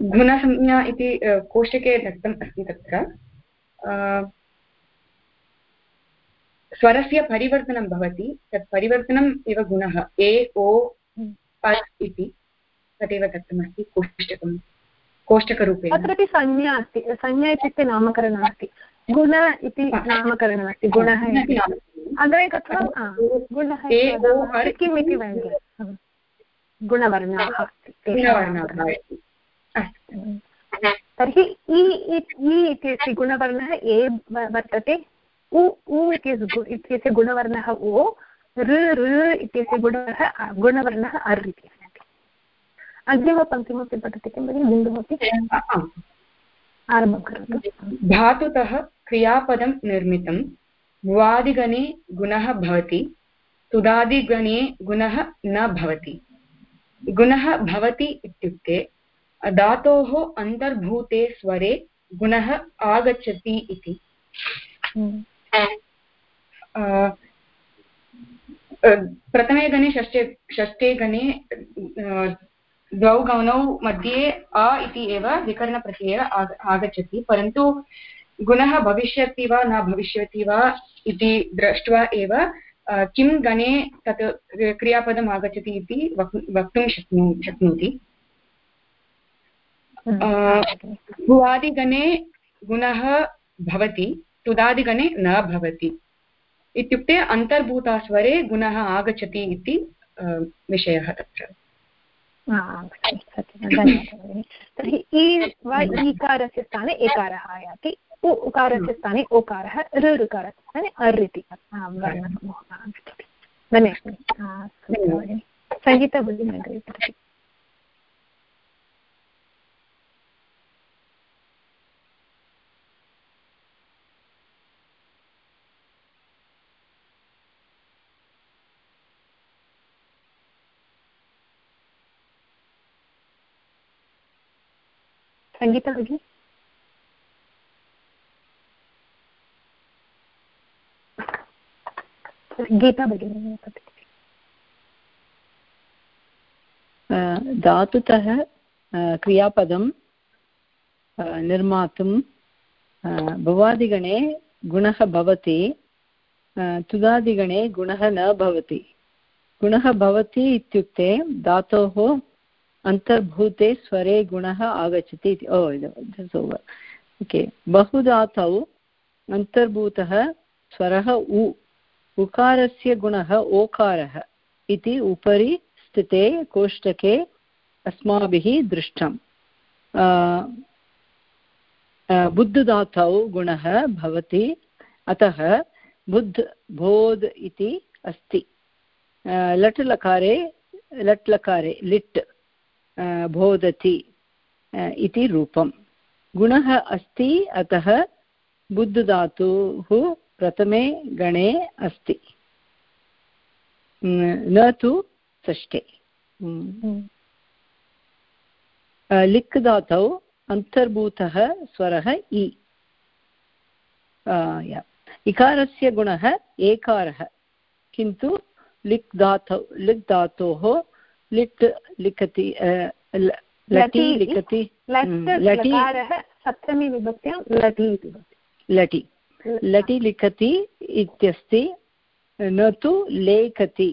गुणसंज्ञा इति कोष्टके दत्तम् अस्ति तत्र। स्वरस्य परिवर्तनं भवति, तत् परिवर्तनम् एव गुणः। ए, ओ अस् इति तदेव दत्तमस्ति कोष्टकं कोष्टकरूपेण। अत्रापि संज्ञा अस्ति संज्ञा इत्युक्ते नामकरणम् अस्ति। गुण इति नामकरणमस्ति गुणः अग्रे गत्वा गुणः किम् इति वयं गुणवर्णाः तर्हि इ इत्यस्य गुणवर्णः ए वर्तते। उ उ इत्यस्य गुणवर्णः ओ ऋ ऋ इत्यस्य गुणवर्णः गुणवर्णः अर् इति अग्रिमपङ्क्तिमपि पठति किं भगिनि? बिन्दुमपि आरम्भं करोतु। धातुतः क्रियापदं निर्मितं। भुवादिगणे गुणः भवति। तुदादिगणे गुणः न भवति। गुणः भवति इत्युक्ते धातोः अन्तर्भूते स्वरे गुणः आगच्छति इति। प्रथमे गणे षष्ठे षष्ठे गणे द्वौ गणौ मध्ये अ इति एव विकरणप्रत्ययः आग आगच्छति परन्तु गुणः भविष्यति वा न भविष्यति वा इति दृष्ट्वा एव किं गणे तत् क्रियापदम् आगच्छति इति वक्तुं शक्नु शक्नोति। भुवादिगणे गुणः भवति तुदादिगणे न भवति। इत्युक्ते अन्तर्भूतास्वरे गुणः आगच्छति इति विषयः तत्र। तर्हि इ वा ईकारस्य स्थाने एकारः आयाति उ उकारस्य स्थाने ओकारः ऋकारस्य स्थाने अर् इति वर्णसमूहः धन्यवादः। सङ्गीता सङ्गीता भगिनी गीता भगिनी धातुतः क्रियापदं निर्मातुं भवादिगणे गुणः भवति तुदादिगणे गुणः न भवति। गुणः भवति इत्युक्ते धातोः अन्तर्भूते स्वरे गुणः आगच्छति इति। ओ ओवर् ओके। बहुधातौ अन्तर्भूतः स्वरः उ। उकारस्य गुणः ओकारः इति उपरि स्थिते कोष्टके अस्माभिः दृष्टम्। बुद्धधातौ गुणः भवति। अतः बुद्ध, बोध् इति अस्ति। लट् लकारे लट् लकारे, लिट्। बोधति इति रूपं गुणः अस्ति, अतः बुद्धधातुः प्रथमे गणे अस्ति। न तु षष्ठे। लिक् धातौ अन्तर्भूतः स्वरः इ। इकारस्य गुणः एकारः, किन्तु लिक् धातौ लिक् धातोः लिट् लिखति लटि लिखति लटि सप्तमी विभक्त्यां लटि इति लटि। लटि लिखति इत्यस्ति न तु लेखति।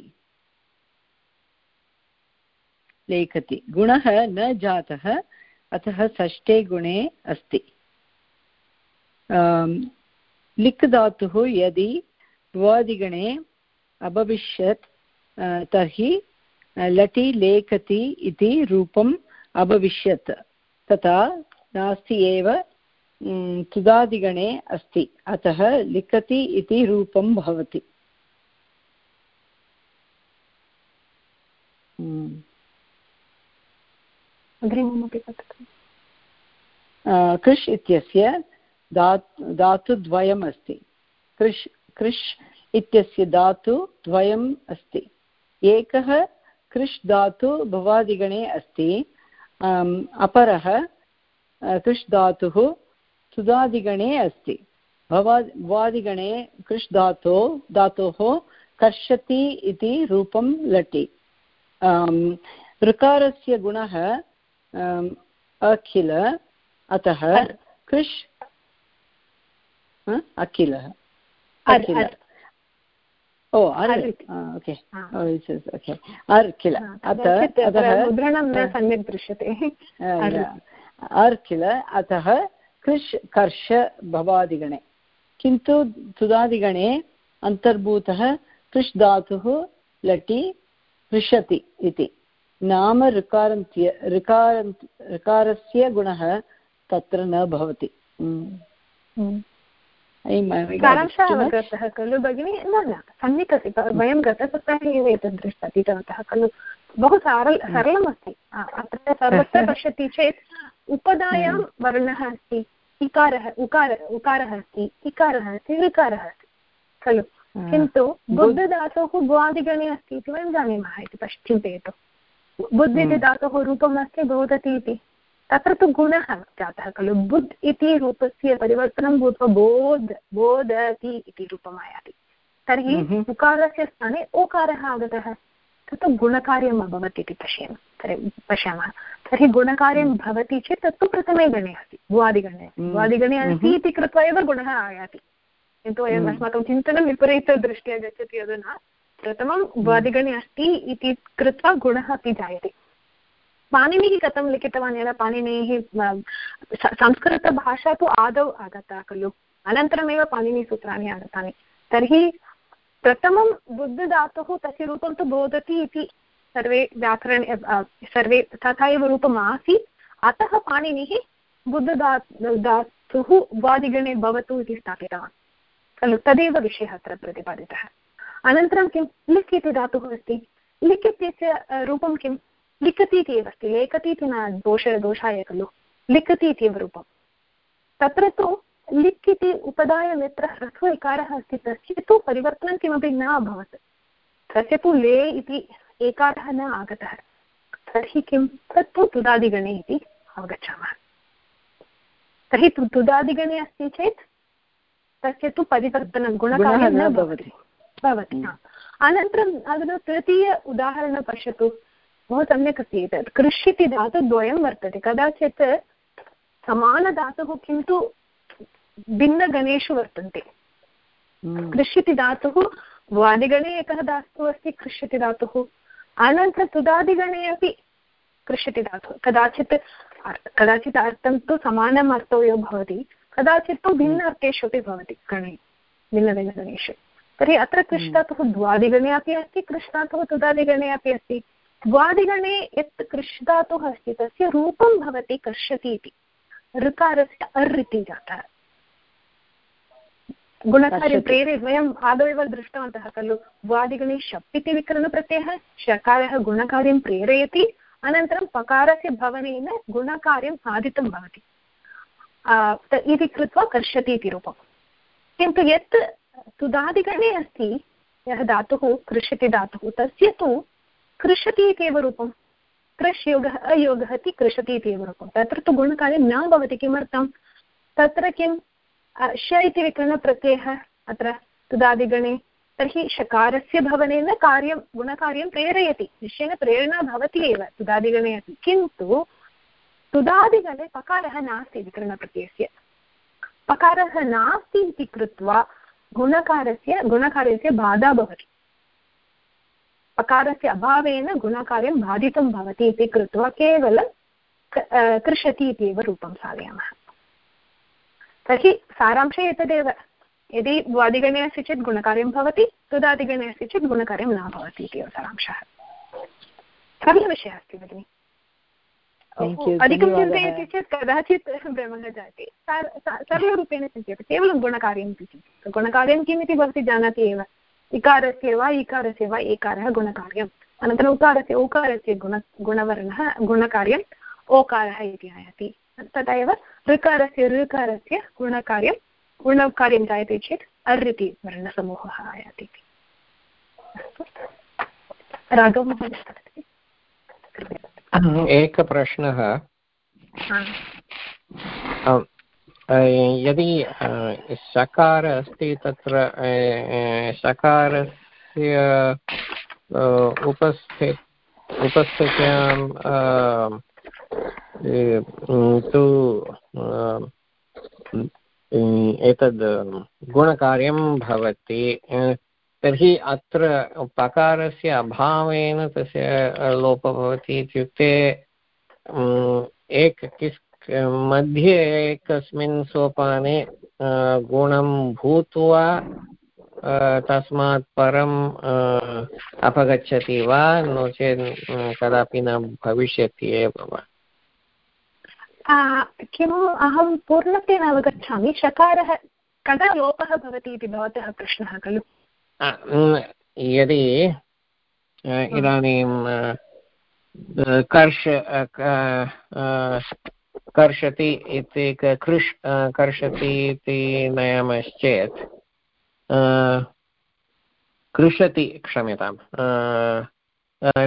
लेखति। गुणः न जातः अतः षष्ठे गुणे अस्ति। लिक् धातुः यदि द्वादिगणे अभविष्यत् तर्हि लटि लेखति इति रूपम् अभविष्यत्। तथा नास्ति एव तुदादिगणे अस्ति। अतः लिखति इति रूपं भवति। अग्रिममपि कृष् इत्यस्य धातुद्वयम् अस्ति। कृष् कृष् इत्यस्य धातुद्वयम् अस्ति। एकः कृष् धातु भवादिगणे अस्ति। अपरः कृष् धातुः सुधादिगणे अस्ति। भवा भवादिगणे कृष् धातो धातोः कर्षति इति रूपं लटि। ऋकारस्य गुणः अखिल अतः कृष् अखिलः। अखिल। ओ ओके ओके अर् किल अतः मुद्रणं न सम्यक् दृश्यते अर् किल अतः कृष् कर्ष भवादिगणे किन्तु तुदादिगणे अन्तर्भूतः कृष् धातुः लटि पृषति इति नाम ऋकारन्त्य ऋकारन्त् ऋकारस्य गुणः तत्र न भवति सारांशः अवगतः खलु भगिनि न न सम्यक् अस्ति वयं गतसप्ताहे एव एतत् दृष्ट अधीतवन्तः खलु बहु सरल सरलमस्ति अत्र सर्वत्र पश्यति चेत् उपधायां वर्णः अस्ति इकारः उकार उकारः अस्ति इकारः अस्ति ऋकारः अस्ति खलु किन्तु बुद्धधातोः भ्वादिगणे अस्ति इति वयं जानीमः इति पश् चिन्तयतु बुद्ध इति धातोः रूपम् अस्ति बोधति इति तत्र तु गुणः जातः खलु। बुद् इति रूपस्य परिवर्तनं भूत्वा बोध् बोधति इति रूपम् आयाति तर्हि उकारस्य स्थाने ओकारः आगतः। तत्तु गुणकार्यम् अभवत् इति पश्येम। तर्हि पश्यामः। तर्हि गुणकार्यं भवति चेत् तत्तु प्रथमे गणे अस्ति। भुवादिगणे भुवादिगणे अस्ति इति कृत्वा एव गुणः आयाति। किन्तु वयम् अस्माकं चिन्तनं विपरीतदृष्ट्या गच्छति अधुना। प्रथमं भुवादिगणे अस्ति इति कृत्वा गुणः अपि जायते। पाणिनिः कथं लिखितवान् यदा पाणिनिः संस्कृतभाषा तु आदौ आगता खलु। अनन्तरमेव पाणिनिसूत्राणि आगतानि। तर्हि प्रथमं बुद्धधातुः तस्य रूपं तु बोधति इति सर्वे व्याकरणे सर्वे तथा एव रूपम् आसीत् अतः पाणिनिः बुद्धधा धातुः वादिगणे भवतु इति स्थापितवान्। खलु, तदेव विषयः अत्र प्रतिपादितः। अनन्तरं किं? लिक् इति धातुः अस्ति। लिक् इत्यस्य रूपं किं लिखति इति एव अस्ति। लेखति इति न दोष दोषाय खलु। लिखति इत्येव रूपं तत्र तु लिक् इति उपदाय यत्र ह्रस्व इकारः अस्ति तस्य तु परिवर्तनं किमपि न अभवत्। तस्य तु ले इति एकारः न आगतः। तर्हि किं? तत्तु तुदादिगणे इति अवगच्छामः। तर्हि तु तुदादिगणे अस्ति चेत् तस्य तु परिवर्तनं गुणकार्यं न भवति। भवति। अनन्तरम् अधुना तृतीय उदाहरणं पश्यतु। बहु सम्यक् अस्ति एतत्। कृष् इति धातुद्वयं वर्तते। कदाचित् समानधातुः किन्तु भिन्नगणेषु वर्तन्ते। कृष् इति धातुः वादिगणे एकः धातुः अस्ति कृष् इति धातुः अनन्तरं तुदादिगणे अपि कृष् इति धातुः। कदाचित् कदाचित् अर्थं तु समानम् अर्थो एव भवति। कदाचित् तु भिन्न अर्थेषु अपि भवति गणे भिन्नभिन्नगणेषु। तर्हि अत्र कृष् धातुः द्वादिगणे अपि अस्ति कृष् धातुः तुदादिगणे अपि अस्ति। द्वादिगणे यत् कृष् धातुः अस्ति तस्य रूपं भवति कर्षति इति। ऋकारस्य अर् इति जातः। गुणकार्यं प्रेरे वयम् आदौ एव दृष्टवन्तः खलु द्वादिगणे शप् इति विकरणप्रत्ययः शकारः गुणकार्यं प्रेरयति अनन्तरं पकारस्य भवनेन गुणकार्यं साधितं भवति। इति कृत्वा कर्षति इति रूपं किन्तु यत् तुदादिगणे अस्ति यः धातुः कृषति धातुः तस्य तु कृषति इत्येव रूपं कृष् योगः अयोगः इति कृषति इत्येव रूपं तत्र तु गुणकार्यं न भवति, किमर्थं? तत्र किं? श इति विकरणप्रत्ययः अत्र तुदादिगणे तर्हि शकारस्य भवनेन कार्यं, गुणकार्यं प्रेरयति। निश्चयेन प्रेरणा भवति एव तुदादिगणे अपि। किन्तु तुदादिगणे पकारः नास्ति विकरणप्रत्ययस्य। पकारः नास्ति इति कृत्वा गुणकारस्य, गुणकार्यस्य बाधा भवति। पकारस्य अभावेन गुणकार्यं बाधितं भवति इति कृत्वा केवलं कृषति इत्येव रूपं साधयामः। तर्हि सारांशे एतदेव। यदि द्वादिगणे अस्ति चेत् गुणकार्यं भवति तुदादिगणे अस्ति चेत् गुणकार्यं न भवति इति एव सारांशः। सरलविषयः अस्ति भगिनि? अधिकं चिन्तयति चेत् कदाचित् [laughs] भ्रमः जायते। सरलरूपेण चिन्त्यते केवलं गुणकार्यम् इति चिन्त्यते। गुणकार्यं किम् इति भवती जानाति एव। इकारस्य वा इकारस्य वा एकारः गुणकार्यम् अनन्तरम् उकारस्य ओकारस्य गुण गुणवर्णः गुणकार्यम् ओकारः इति आयाति तथा एव ऋकारस्य ऋकारस्य गुणकार्यं गुणकार्यं जायते चेत् अर् इति वर्णसमूहः आयाति राघव महोदय एकप्रश्नः यदि शकार अस्ति तत्र शकारस्य उपस्थित उपस्थित्यां तु एतद् गुणकार्यं भवति तर्हि अत्र पकारस्य अभावेन तस्य लोपः भवति इत्युक्ते एक किस् मध्ये एकस्मिन् सोपाने गुणं भूत्वा तस्मात् परम् अपगच्छति वा नो चेत् कदापि न भविष्यति एव वा? किम् अहं पूर्णतया न अवगच्छामि? शकारः कदा लोपः भवति इति भवतः प्रश्नः खलु? यदि इदानीं कर्ष कर्षति इति कृष् कर्षति इति नयामश्चेत्। कृषति क्षम्यतां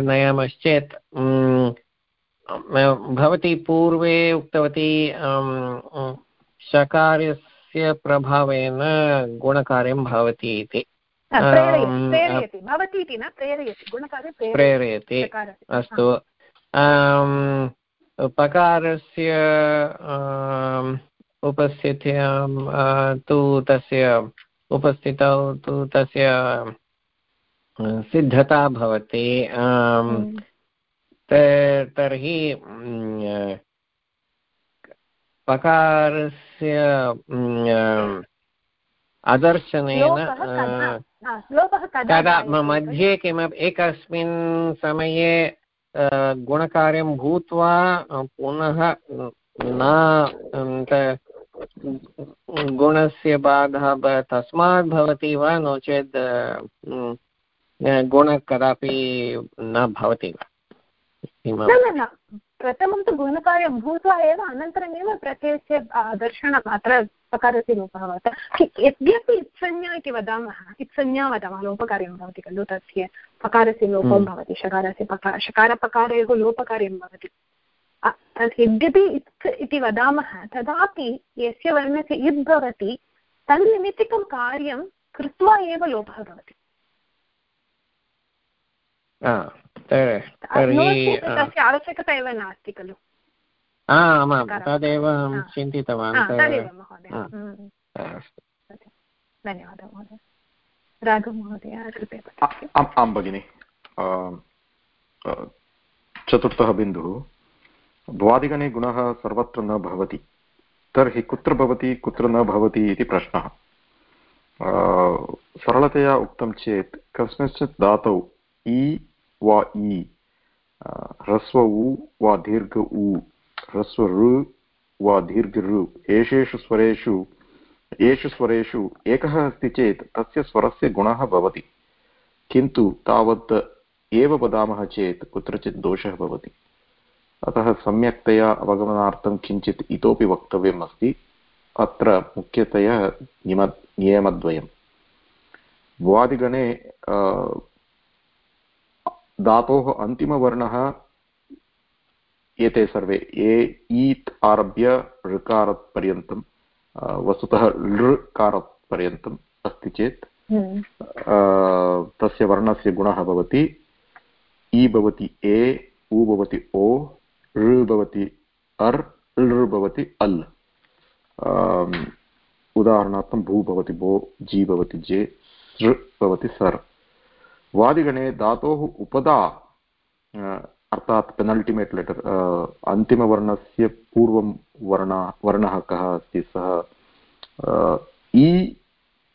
नयामश्चेत् भवती पूर्वे उक्तवती शकारस्य प्रभावेन गुणकार्यं भवति इति। प्रेरयति अस्तु। पकारस्य उपस्थित्यां तु तस्य उपस्थितौ तु तस्य सिद्धता भवति तर्हि पकारस्य अदर्शनेन कदा? मध्ये किमपि एकस्मिन् समये गुणकार्यं भूत्वा पुनः न गुणस्य बाधः तस्मात् भवति वा? नो चेत् गुणः कदापि न भवति वा? न न। प्रथमं तु गुणकार्यं भूत्वा एव अनन्तरमेव प्रत्ययस्य दर्शनम् अत्र पकारस्य लोपः भवति। यद्यपि इत्संज्ञा इति वदामः इत्संज्ञा वदामः लोपकार्यं भवति खलु तस्य पकारस्य लोपं भवति शकारस्य पकार शकारपकारयोः लोपकार्यं भवति। तत् यद्यपि इत् इति वदामः तदापि यस्य वर्णस्य इत् भवति तन्निमित्तिकं कार्यं कृत्वा एव लोपः भवति। तस्य आवश्यकता एव नास्ति खलु। आमां तदेव अहं चिन्तितवान् तदेव महोदय। धन्यवादः महोदय। कृते आं भगिनि। चतुर्थः बिन्दुः। भ्वादिगणे गुणः सर्वत्र न भवति। तर्हि कुत्र भवति कुत्र न भवति इति प्रश्नः। सरलतया उक्तं चेत् कस्मिंश्चित् धातौ इ वा इ ह्रस्व उ वा दीर्घ उ, ह्रस्व ऋ वा दीर्घ ऋ, एषेषु स्वरेषु येषु स्वरेषु एकः अस्ति चेत् तस्य स्वरस्य गुणः भवति। किन्तु तावत् एव वदामः चेत् कुत्रचित् दोषः भवति। अतः सम्यक्तया अवगमनार्थं किञ्चित् इतोपि वक्तव्यम् अस्ति। अत्र मुख्यतया नियम नियमद्वयं भ्वादिगणे धातोः अन्तिमवर्णः एते सर्वे। ए ईत् आरभ्य ऋकारपर्यन्तं वस्तुतः लृकारपर्यन्तम् अस्ति चेत् तस्य वर्णस्य गुणः भवति इ भवति ए उ भवति ओ ऋ भवति अर् लृ भवति अल्। उदाहरणार्थं भू भवति भो जी भवति जे सृ भवति सर्। वादिगणे धातोः उपदा अर्थात् पेनल्टिमेट् लेटर् अन्तिमवर्णस्य पूर्वं वर्ण, वर्णः कः अस्ति? सः इ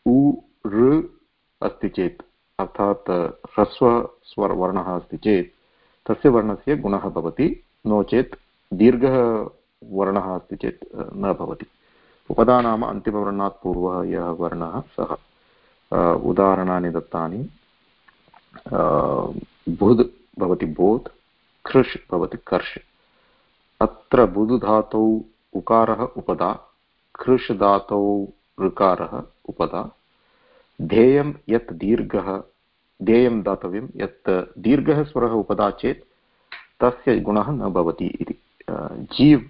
उ, ऋ अस्ति चेत्, अर्थात् ह्रस्वस्वरवर्णः अस्ति चेत्, तस्य वर्णस्य गुणः भवति, नो चेत् दीर्घः वर्णः अस्ति चेत् न भवति। उपदा नाम अन्तिमवर्णात् पूर्वः यः वर्णः सः उदाहरणानि दत्तानि। बुध् भवति बोध् खृष् भवति कर्ष। अत्र बुधु धातौ उकारः उपदा खृष् धातौ ऋकारः उपदा। ध्येयं यत् दीर्घः, ध्येयं दातव्यं यत् दीर्घः स्वरः उपदा चेत् तस्य गुणः न भवति इति। जीव्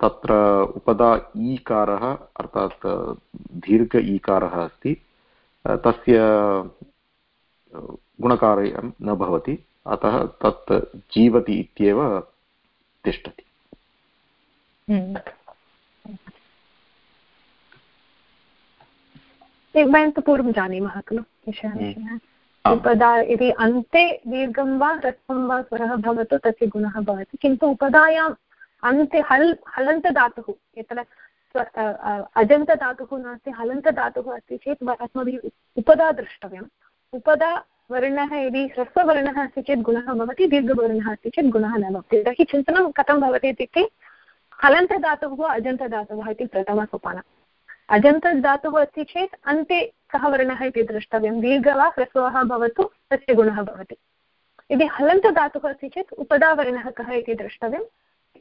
तत्र उपदा ईकारः, अर्थात् दीर्घ ईकारः अस्ति। तस्य गुणकार्यं न भवति अतः तत् जीवति इत्येव तिष्ठति। वयं तु पूर्वं जानीमः खलु विषयः उपदा यदि अन्ते दीर्घं वा ह्रस्वं वा स्वरः भवतु तस्य गुणः भवति। किन्तु उपदायाम् अन्ते हल् हलन्तधातुः यत्र अजन्तधातुः नास्ति हलन्तधातुः अस्ति चेत् अस्माभिः उपदा द्रष्टव्यम्। उपदा वर्णः यदि ह्रस्ववर्णः अस्ति चेत् गुणः भवति, दीर्घवर्णः अस्ति चेत् गुणः न भवति। तर्हि चिन्तनं कथं भवति इत्युक्ते हलन्तधातुः, अजन्तधातुः इति प्रथमसोपानम् अजन्तधातुः अस्ति चेत् अन्ते कः वर्णः इति द्रष्टव्यं? दीर्घ वा ह्रस्वः भवतु, तस्य गुणः भवति। यदि हलन्तधातुः अस्ति चेत् उपदावर्णः कः इति द्रष्टव्यं?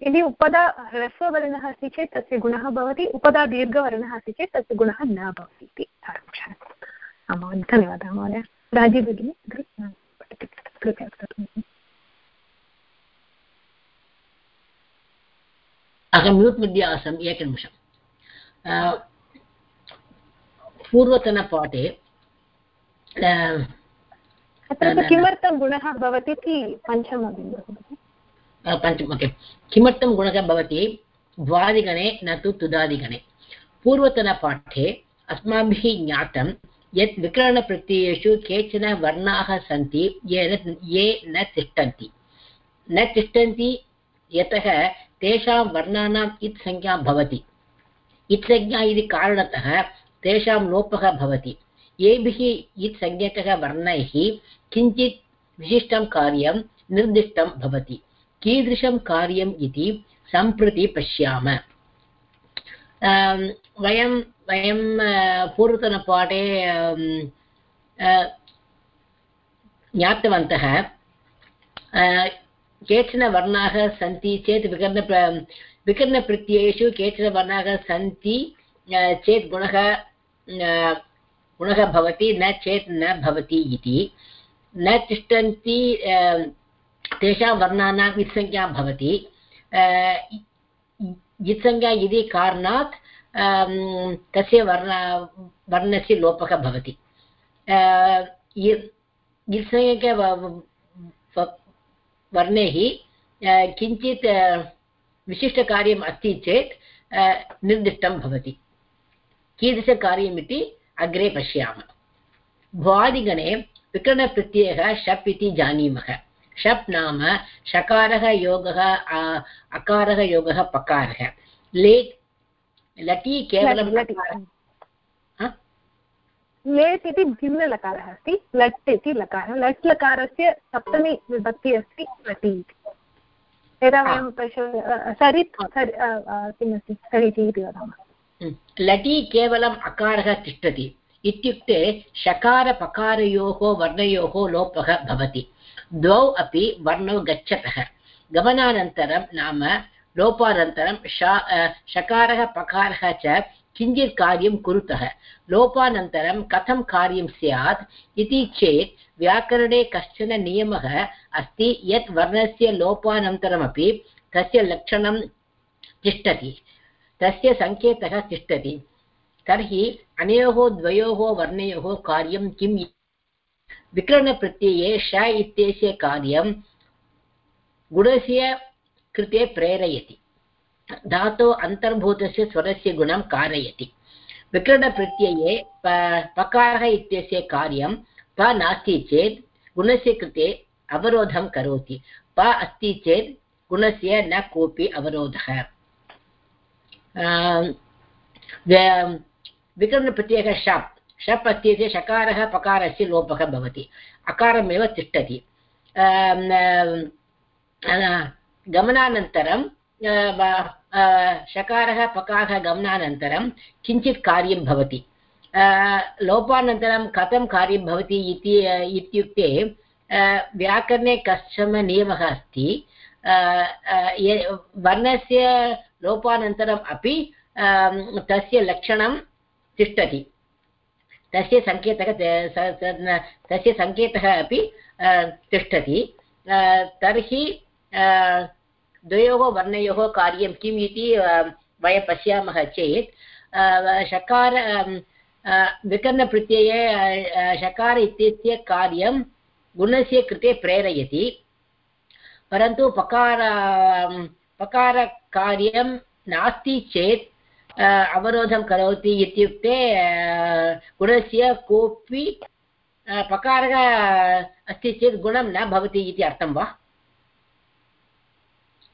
यदि उपदा, ह्रस्ववर्णः अस्ति चेत् तस्य गुणः भवति, उपदा दीर्घवर्णः अस्ति चेत् तस्य गुणः न भवति इति धन्यवादः महोदय। राज़ी भगिनी अहं म्यूट् मध्ये आसम् एकनिमिषम्। पूर्वतनपाठे किमर्थं गुणः भवति इति पञ्चम ओके। किमर्थं गुणः भवति? द्वादिगणे न तु तुदादिगणे। पूर्वतनपाठे अस्माभिः ज्ञातं यत् विकरणप्रत्ययेषु केचन वर्णाः सन्ति ये न ये न तिष्ठन्ति। न तिष्ठन्ति, यतः तेषां वर्णानाम् इत् संज्ञा भवति। इत् संज्ञा इति कारणतः तेषां लोपः भवति। येभिः इत् संज्ञकः वर्णैः किञ्चित् विशिष्टं कार्यं निर्दिष्टं भवति। कीदृशं कार्यम् इति सम्प्रति पश्याम। वयं वयं पूर्वतनपाठे ज्ञातवन्तः केचन वर्णाः सन्ति चेत् विकर्ण विकरणप्रत्ययेषु केचन वर्णाः सन्ति चेत् गुणः गुणः भवति, न चेत् न भवति इति। न तिष्ठन्ति तेषां वर्णानां वित्संज्ञा भवति। जित्संज्ञा इति कारणात् तस्य वर्ण, वर्णस्य लोपः भवति। जित्संज्ञक वर्णैः किञ्चित् विशिष्टकार्यम् अस्ति चेत् निर्दिष्टं भवति। कीदृशकार्यमिति अग्रे पश्यामः। भ्वादिगणे विकरणप्रत्ययः शप् इति जानीमः। शप् नाम शकारः योगः अकारः योगः, पकारः। लेट् लटि केवलं लेट् इति भिन्नलकारः अस्ति लट् इति लकारः। लट् लकारस्य सप्तमी विभक्तिः अस्ति लटि। इति यदा वयं पश्य सरित् किमस्ति? सरिति इति वदामः। लटि केवलम् अकारः तिष्ठति। इत्युक्ते शकारपकारयोः वर्णयोः लोपः भवति। द्वौ अपि वर्णौ गच्छतः। गमनानन्तरं नाम लोपानन्तरं शकारः, पकारः च किञ्चित् कार्यं कुरुतः। लोपानन्तरं कथं कार्यं स्यात् इति चेत् व्याकरणे कश्चन नियमः अस्ति यत् वर्णस्य लोपानन्तरमपि तस्य लक्षणं तिष्ठति, तस्य सङ्केतः तिष्ठति। तर्हि अनयोः, द्वयोः, वर्णयोः कार्यं किम् विकरणप्रत्यये श इत्यस्य कार्यं गुणस्य कृते प्रेरयति। धातो अन्तर्भूतस्य स्वरस्य गुणं कारयति। विकरणप्रत्यये पकारः इत्यस्य कार्यं प नास्ति चेत् गुणस्य कृते अवरोधं करोति। प अस्ति चेत् गुणस्य न कोऽपि अवरोधः। विकरणप्रत्ययः शप्। शप् अस्ति चेत् शकारः पकारस्य लोपः भवति। अकारमेव तिष्ठति। गमनानन्तरं शकारः पकारः गमनानन्तरं किञ्चित् कार्यं भवति। लोपानन्तरं कथं कार्यं भवति इति इत्युक्ते व्याकरणे कश्चन नियमः अस्ति। वर्णस्य लोपानन्तरम् अपि तस्य लक्षणं तिष्ठति। तस्य सङ्केतः तस्य सङ्केतः अपि तिष्ठति। तर्हि द्वयोः वर्णयोः कार्यं किम् इति वयं पश्यामः चेत् अ, विकरणप्रत्यये शकार इत्यस्य कार्यं गुणस्य कृते प्रेरयति परन्तु पकार पकारकार्यं नास्ति चेत् अवरोधं करोति इत्युक्ते गुणस्य कोऽपि पकारः अस्ति चेत् गुणं न भवति इति अर्थं वा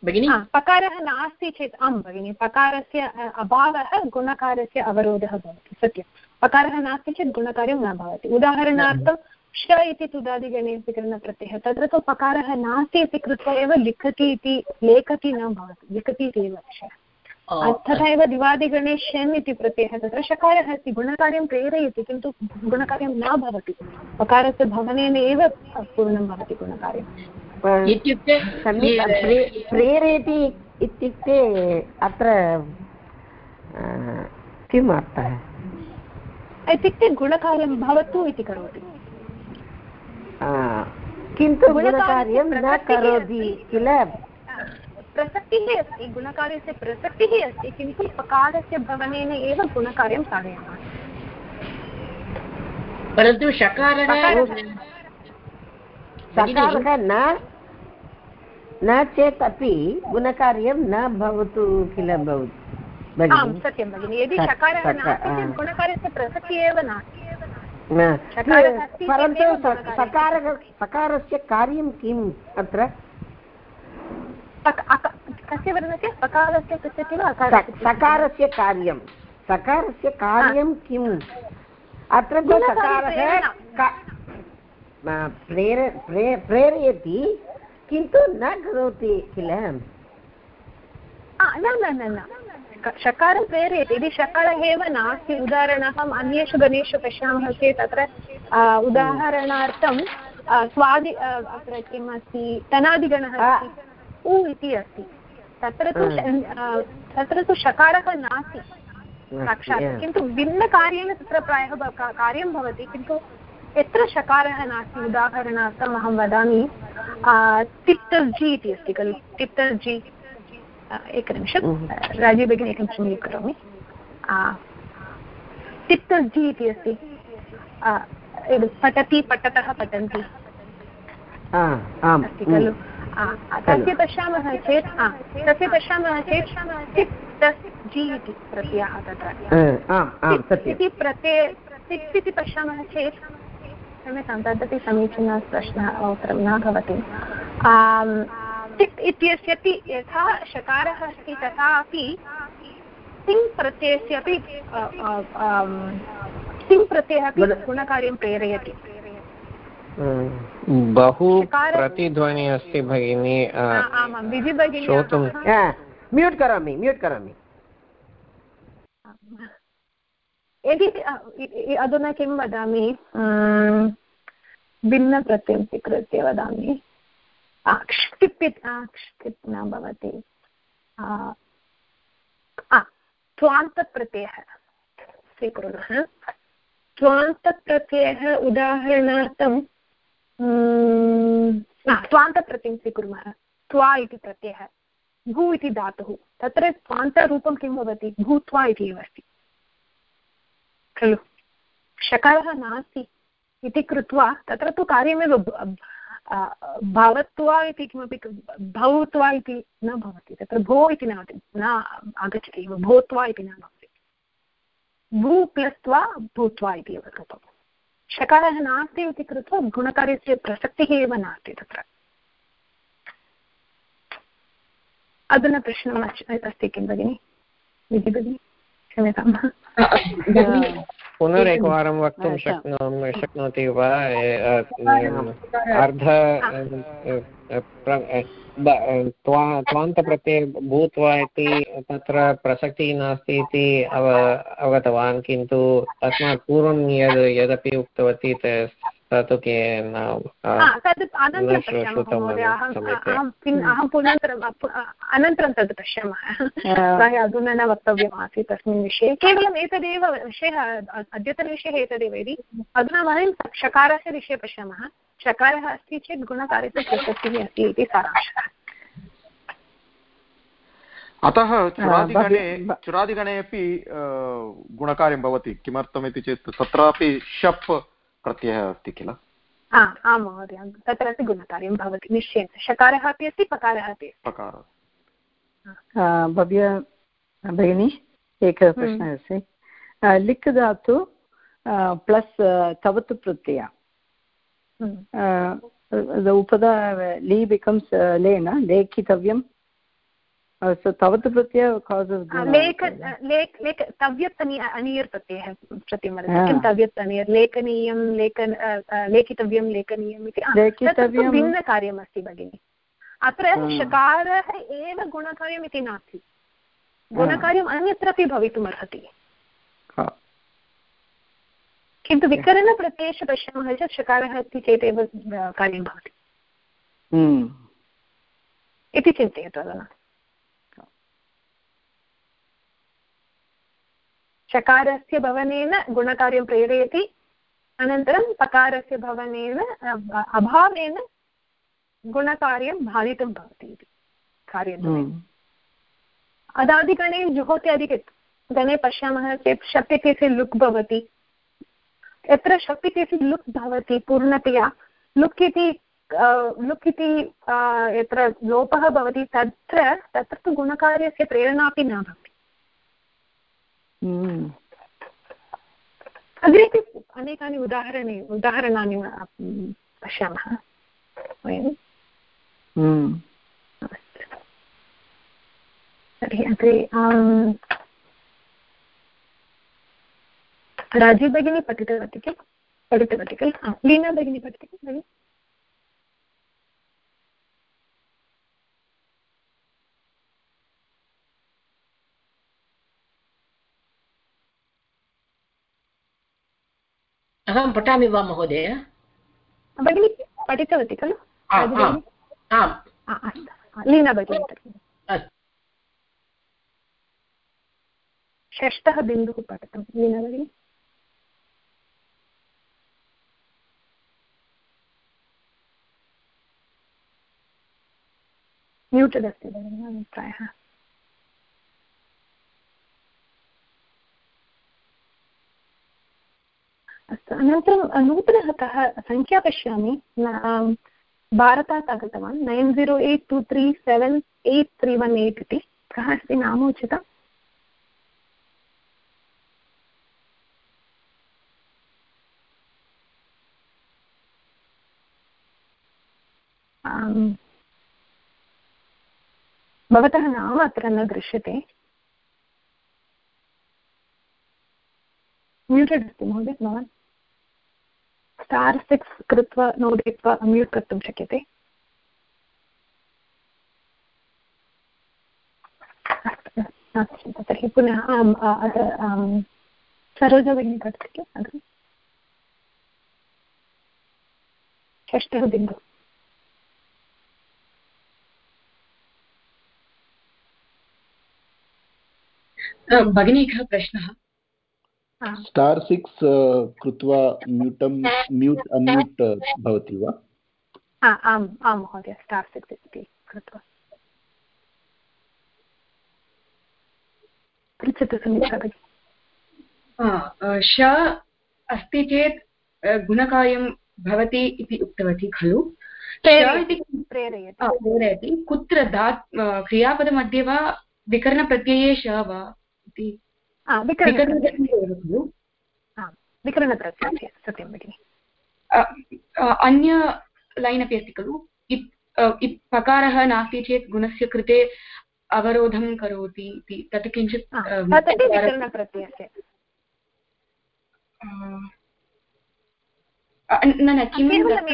भगिनि? पकारः नास्ति चेत् आं भगिनि पकारस्य अभावः गुणकारस्य अवरोधः भवति सत्यं। पकारः नास्ति चेत् गुणकार्यं न भवति। उदाहरणार्थं श इति तुदादिगणे विकरणप्रत्ययः तत्र तु पकारः नास्ति इति कृत्वा एव लिखति इति लेखति न भवति लिखति इति एव तथा एव दिवादिगणे शन् इति प्रत्ययः तत्र शकारः अस्ति गुणकार्यं प्रेरयति किन्तु गुणकार्यं न भवति। पकारस्य भवनेन एव पूर्णं भवति गुणकार्यम्। इत्युक्ते प्रेरयति इत्युक्ते अत्र किम् अर्थः इत्युक्ते गुणकार्यं भवतु इति करोति। किन्तु गुणकार्यं न करोति किल? प्रसक्तिः अस्ति गुणकार्यस्य प्रसक्तिः अस्ति किन्तु पकारस्य भवनेन एव गुणकार्यं कारयामः परन्तु शकारः न न चेत् अपि गुणकार्यं न भवतु किल भव- आं सत्यं भगिनि। यदि शकारः नास्ति गुणकार्यस्य प्रसक्तिः एव नास्ति। न, सकारः अस्ति परन्तु। सकारः सकारस्य कार्यं किम् अत्र? कस्य वर्णस्य पृच्छति वा? सकारस्य कार्यं। सकारस्य कार्यं किम्? अत्र तु सकारः प्रेर प्रेरयति। किन्तु न करोति किल? आ, न न न न। शकारं प्रेरयति। यदि शकारः एव नास्ति उदाहरणार्थम् अन्येषु गणेषु पश्यामः चेत् अत्र उदाहरणार्थं स्वादि अत्र किम् अस्ति। तनादिगणः उ इति अस्ति। तत्र तु तत्र तु शकारः नास्ति। साक्षात्। किन्तु भिन्नकार्येण तत्र प्रायः कार्यं भवति। किन्तु यत्र शकारः नास्ति उदाहरणार्थम् अहं वदामि तिप्तर्जि इति अस्ति खलु तिप्तर्जि एकनिमिषं राजीव भगिनी एकनिमिषं लीक् करोमि. तिप्तर्जि इति अस्ति. पठति पठतः पठन्ति. अस्ति खलु. तस्य पश्यामः चेत् तस्य पश्यामः चेत् तिप्तस् इति प्रत्ययः तत्र. इति प्रत्यय तिप् इति पश्यामः चेत् क्षम्यतां तदपि समीचीनः प्रश्नः उत्तरं न भवति। आम्, तिप् इत्यस्यपि यथा शकारः अस्ति तथापि तिङ् प्रत्ययस्य अपि अ, अ, तिङ् प्रत्ययः अपि गुणकार्यं प्रेरयति। बहु प्रतिध्वनि अस्ति भगिनी श्रोतुं म्यूट् करोमि म्यूट् करोमि। यदि अ, अधुना किं वदामि? अम्, भिन्नप्रत्ययं स्वीकृत्य वदामि। आ, क्षिप् इति- आ, क्षिप् न भवति त्वान्तप्रत्ययः स्वीकुर्मः। त्वान्तप्रत्ययः उदाहरणार्थं उम्, त्वान्तप्रत्ययं स्वीकुर्मः। त्वा इति प्रत्ययः। भू इति धातुः। तत्र त्वान्तरूपं किं भवति? भूत्वा इति एव अस्ति। खलु। शकारः नास्ति इति कृत्वा तत्र तु कार्यमेव भवत्वा इति किमपि भौत्वा इति न भवति। तत्र भो इति न न आगच्छति एव, भूत्वा इति न भवति। भू प्लस् त्वा भूत्वा इति एव कृतं। शकारः नास्ति इति कृत्वा गुणकार्यस्य प्रसक्तिः एव नास्ति तत्र। अधुना प्रश्नम् अस्ति- अस्ति किं भगिनि? विधि भगिनि? क्षम्यताम् पुनरेकवारं वक्तुं अच्छा। शक्नोमि शक्नोति वा अर्ध त्वान्तप्रत्यये भूत्वा इति तत्र प्रसक्तिः नास्ति इति अव अवगतवान् किन्तु तस्मात् पूर्वं यद् यदपि उक्तवती त- स तु के न तद् अनन्तरं न श्रु- पश्यामः श्रुतं महोदय मम अहं सम्यक् अहं पिन् पुनन्तरम् अनन्तरं तद् पश्यामः. प्रायः अधुना न वक्तव्यम् आसीत् तस्मिन् विषये. केवलम् एतदेव विषयः अद्यतनविषयः एतदेव यदि अधुना वयं शकारस्य विषये पश्यामः. शकारः अस्ति चेत् गुणकार्यस्य प्रसक्तिः अस्ति इति सारांशः. अतः चुरादिगणे चुरादिगणे अपि गुणकार्यं भवति. किमर्थमिति चेत् तत्रापि शप् प्रत्ययः अस्ति किल? हा आं महोदय तत्रापि गुणकार्यं भवति निश्चयेन। शकारः अपि अस्ति पकारः अपि आ, भव्य भगिनी एकः प्रश्नः अस्ति। लिक् धातु प्लस् तवत् प्रत्यय। हम्म। उपदा ली बिकम्स् ले न लेखितव्यं तवत् लेखितव्यं लेखनीयम् इति भगिनि. अत्र हा। शकारः एव गुणकार्यम् इति नास्ति. गुणकार्यम् अन्यत्रापि भवितुमर्हति. हा। किन्तु विकरणप्रत्ययेषु पश्यामः चेत् शकारः अस्ति चेदेव अ, कार्यं भवति. इति चिन्तयतु अधुना. शकारस्य भवनेन गुणकार्यं प्रेरयति अनन्तरं पकारस्य भवनेन अभावेन गुणकार्यं बाधितं भवति इति कार्यद्वयम् अदादिगणे जुहोत्यादिके गणे पश्यामः चेत् शप् इत्यस्य लुक् भवति। यत्र शप् इत्यस्य लुक् भवति पूर्णतया लुक् इति लुक् इति यत्र लोपः भवति तत्र तत्र तु गुणकार्यस्य प्रेरणा अपि न भवति। अग्रेपि अनेकानि उदाहरणे उदाहरणानि पश्यामः वयं? तर्हि अग्रे राजीव् भगिनी पठितवती किल? पठितवती खलु लीना भगिनी पठति किल? भगिनि अहं पठामि वा महोदय? भगिनी पठितवती खलु? आम्, लीना भगिनी षष्ठः बिन्दुः पठितं। लीना भगिनी? म्यूटेड् अस्ति भगिनि अभिप्रायः अस्तु, अनन्तरं नूतनः कः सङ्ख्या पश्यामि। भारतात् आगतवान्। Nine zero eight two three seven eight three one eight इति। कः अस्ति नाम उचितम्। भवतः नाम अत्र न दृश्यते। म्यूटेड् अस्ति महोदय भवान् स्टार् सिक्स् कृत्वा नोदयित्वा म्यूट् कर्तुं शक्यते। तर्हि पुनः आम्, सरोजा भगिनी पठति किल? अग्रे। षष्ठः बिन्दुः भगिनी एकः प्रश्नः। स्टार् सिक्स् कृत्वा म्यूटं म्यूट् अन्म्यूट् भवति वा? आम् आं महोदय स्टार् सिक्स् इति कृत्वा. पृच्छतु भगिनी श अस्ति चेत् गुणकार्यं भवति इति उक्तवती खलु? प्रेरयति कुत्र अ, क्रियापदमध्ये वा विकरणप्रत्यये श वा इति? विकरणप्रत्ययः सत्यं भगिनि अन्य लैन् अपि अस्ति खलु अ, पकारः नास्ति चेत् गुणस्य कृते अवरोधं करोति इति तत् किञ्चित्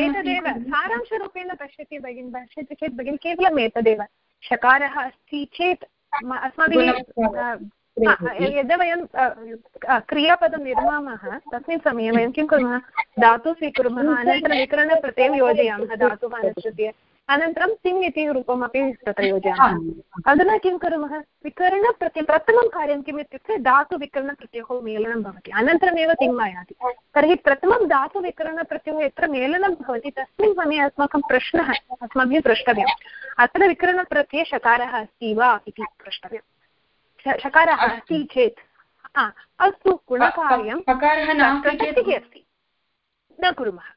एतदेव सारांशरूपेण पश्यति भगिनि पश्यति चेत् भगिनि केवलम् एतदेव शकारः अस्ति चेत् अस्माभिः यदा वयं क्रियापदं निर्मामः तस्मिन् समये वयं किं कुर्मः? धातु स्वीकुर्मः अनन्तरं विकरणप्रत्ययं योजयामः धातुः अनुसृत्य। अनन्तरं सिङ् इति रूपमपि तत्र योजयामः। अधुना किं कुर्मः? विकरणप्रत्ययं प्रथमं कार्यं किम् इत्युक्ते धातुविकरणप्रत्ययोः मेलनं भवति। अनन्तरमेव तिङ् आयाति तर्हि प्रथमं धातुविकरणप्रत्ययोः यत्र मेलनं भवति तस्मिन् समये अस्माकं प्रश्नः अस्माभिः प्रष्टव्यम्। अत्र विकरणप्रत्यये शकारः अस्ति वा इति प्रष्टव्यं शकारः अस्ति चेत्। अस्तु गुणकार्यं अस्ति न कुर्मः।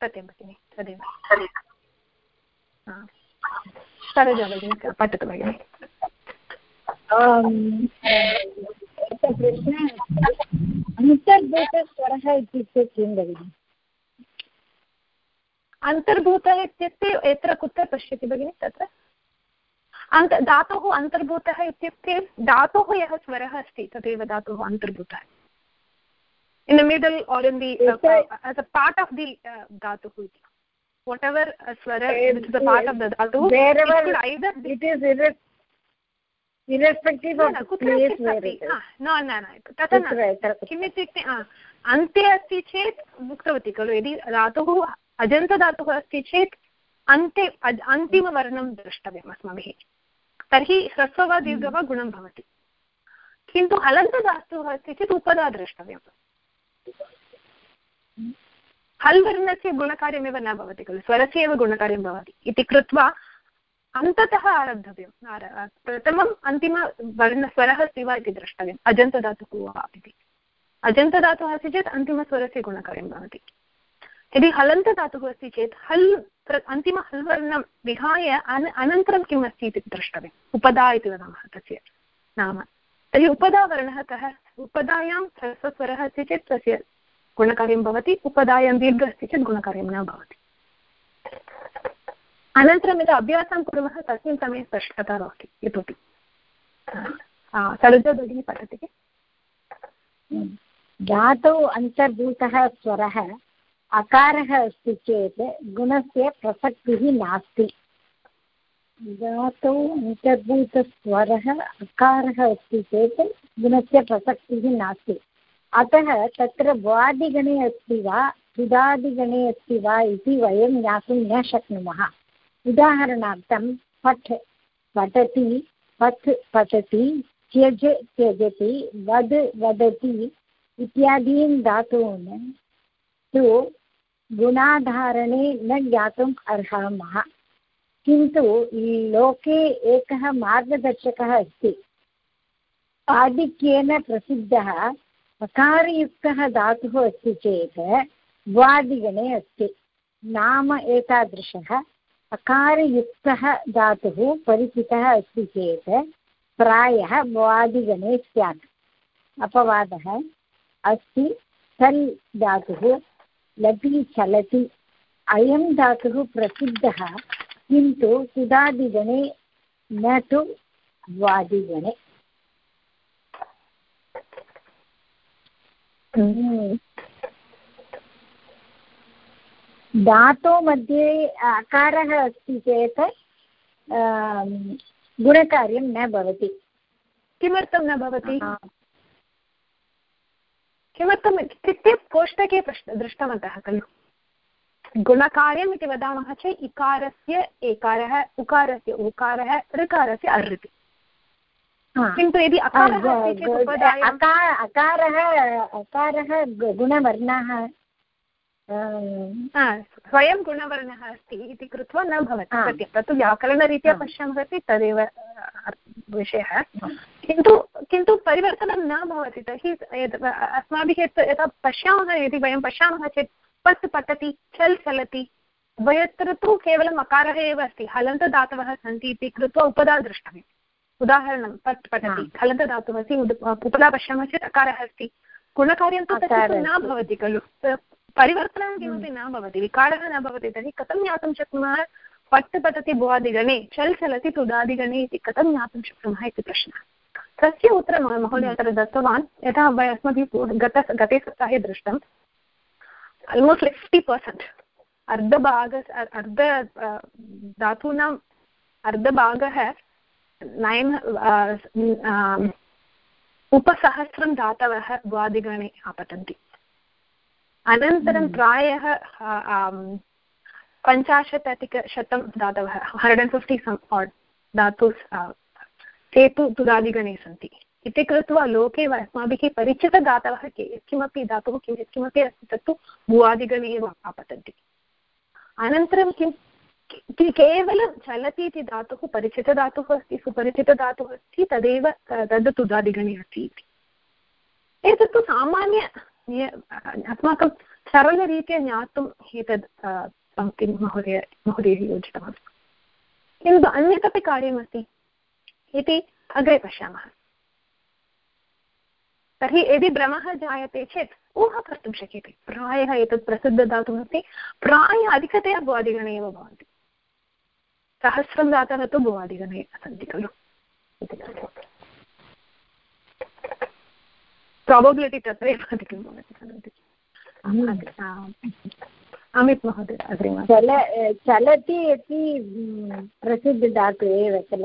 सत्यं भगिनि तदेव सरोजा भगिनि पठतु भगिनि। प्रश्नः अन्तर्भूतस्वरः इत्युक्ते किं भगिनि? अन्तर्भूतः इत्युक्ते यत्र कुत्र पश्यति भगिनि तत्र? अन्त धातुः अन्तर्भूतः इत्युक्ते धातोः यः स्वरः अस्ति तदेव धातुः अन्तर्भूतः or in the uh, uh, as a part of the uh, dhatu whatever uh, swara which is a part of the dhatu wherever it either it is irre irrespective no, of no, place where it is no no no तथा न किम् इत्युक्ते अन्ते अस्ति चेत् उक्तवती खलु यदि धातुः अजन्तधातुः अस्ति चेत् अन्ते अन्तिमवर्णं द्रष्टव्यम् अस्माभिः तर्हि ह्रस्व वा दीर्घ वा गुणं भवति। किन्तु हलन्तधातुः अस्ति चेत् उपदा द्रष्टव्यम् हल् वर्णस्य गुणकार्यमेव न भवति खलु स्वरस्य एव गुणकार्यं भवति। इति कृत्वा अन्ततः आरब्धव्यं। प्रथमम् अन्तिमवर्णस्वरः अस्ति वा इति द्रष्टव्यम्। अजन्तधातुः वा इति। अजन्तधातुः अस्ति चेत् अन्तिमस्वरस्य गुणकार्यं भवति। यदि हलन्तधातुः अस्ति चेत् हल् अन्तिम हल् वर्णं विहाय अन, अनन्तरं किम् अस्ति इति द्रष्टव्यम्। उपदा इति वदामः तस्य नाम। तर्हि उपदावर्णः कः? उपदायां ह्रस्वस्वरः अस्ति चेत् तस्य गुणकार्यं भवति, उपदायां दीर्घ अस्ति चेत् गुणकार्यं न भवति। अनन्तरं यदा अभ्यासं कुर्मः, तस्मिन् समये स्पष्टता भवति, इतोपि। सरोजा भगिनी पठति धातौ अन्तर्भूतः स्वरः अकारः अस्ति चेत् गुणस्य प्रसक्तिः नास्ति। धातौ अन्तर्भूतस्वरः अकारः अस्ति चेत् गुणस्य प्रसक्तिः नास्ति। अतः तत्र भ्वादिगणे अस्ति वा सुधादिगणे अस्ति वा इति वयं ज्ञातुं न शक्नुमः। उदाहरणार्थं पठ, पठति पठ पठति, त्यज त्यजति, वद वदति इत्यादीन् धातून् तु गुणाधारणे न ज्ञातुम् अर्हामः। किन्तु लोके एकः मार्गदर्शकः अस्ति। आधिक्येन प्रसिद्धः अकारयुक्तः धातुः अस्ति चेत् द्वादिगणे अस्ति। नाम एतादृशः अकारयुक्तः धातुः परिचितः अस्ति चेत् प्रायः द्वादिगणे स्यात्। अपवादः अस्ति सल् धातुः लटि चलति। अयं धातुः प्रसिद्धः किन्तु सुधादिगणे न तु वादिगणे धातो मध्ये अकारः अस्ति चेत् गुणकार्यं न भवति। किमर्थं न भवति? किमर्थम् इत्युक्ते कोष्टके दृष्टवन्तः खलु? गुणकार्यम् इति वदामः चेत् इकारस्य एकारः उकारस्य उकारः ऋकारस्य अर् इति किन्तु यदि अकारः अकारः अकारः गुणवर्णः स्वयं गुणवर्णः अस्ति इति कृत्वा न भवति। सत्यं तत्तु व्याकरणरीत्या पश्यामः चेत् तदेव विषयः किन्तु किन्तु परिवर्तनं न भवति तर्हि अस्माभिः यथा पश्यामः यदि वयं पश्यामः चेत् पट् पठति चल् चलति उभयत्र तु केवलम् अकारः एव अस्ति हलन्तदातवः सन्ति इति कृत्वा उपदा द्रष्टव्यम् उदाहरणं पट् पठति हलन्तदातुः अस्ति उपदा पश्यामः चेत् अकारः अस्ति। गुणकार्यं तु तस्य न भवति खलु परिवर्तनं किमपि न भवति विकारः न भवति तर्हि कथं ज्ञातुं शक्नुमः? पट् पठति भुवादिगणे चल् चलति तुदादिगणे इति कथं ज्ञातुं शक्नुमः इति प्रश्नः। तस्य उत्तरं महोदय अत्र दत्तवान्। यथा वयम् अस्माभिः गत गते सप्ताहे दृष्टं almost like 50% अर्धभाग अर्ध धातूनाम् अर्धभागः नयन उपसहस्रं दातवः द्वादिगणे आपतन्ति। अनन्तरं हम्म। प्रायः पञ्चाशत् अधिकशतं दातवः hundred and fifty some odd धातु ते तु तुदादिगणे सन्ति। इति कृत्वा लोके अस्माभिः परिचितदातवः के यत्किमपि धातुः किं यत्किमपि अस्ति तत्तु भुवादिगणे एव आपतन्ति। अनन्तरं किं केवलं चलति इति धातुः परिचितधातुः अस्ति, सुपरिचितधातुः अस्ति, तदेव तद् तुदादिगणे अस्ति इति। एतत्तु सामान्य अस्माकं सरलरीत्या ज्ञातुम् एतद् पङ्क्तिं महोदय महोदयः योजितवान् किन्तु अन्यदपि कार्यमस्ति? इति अग्रे पश्यामः। तर्हि यदि भ्रमः जायते चेत् ऊहा कर्तुं शक्यते। प्रायः एतत् प्रसिद्धधातुमस्ति प्रायः अधिकतया भुवादिगणे एव भवन्ति। सहस्रं दातः तु भुवादिगणे सन्ति खलु। प्राबबिलिटि तत्रैव अधिकं भवति अमित्। महोदय अग्रिम। चल चलति इति प्रसिद्धधातु एव किल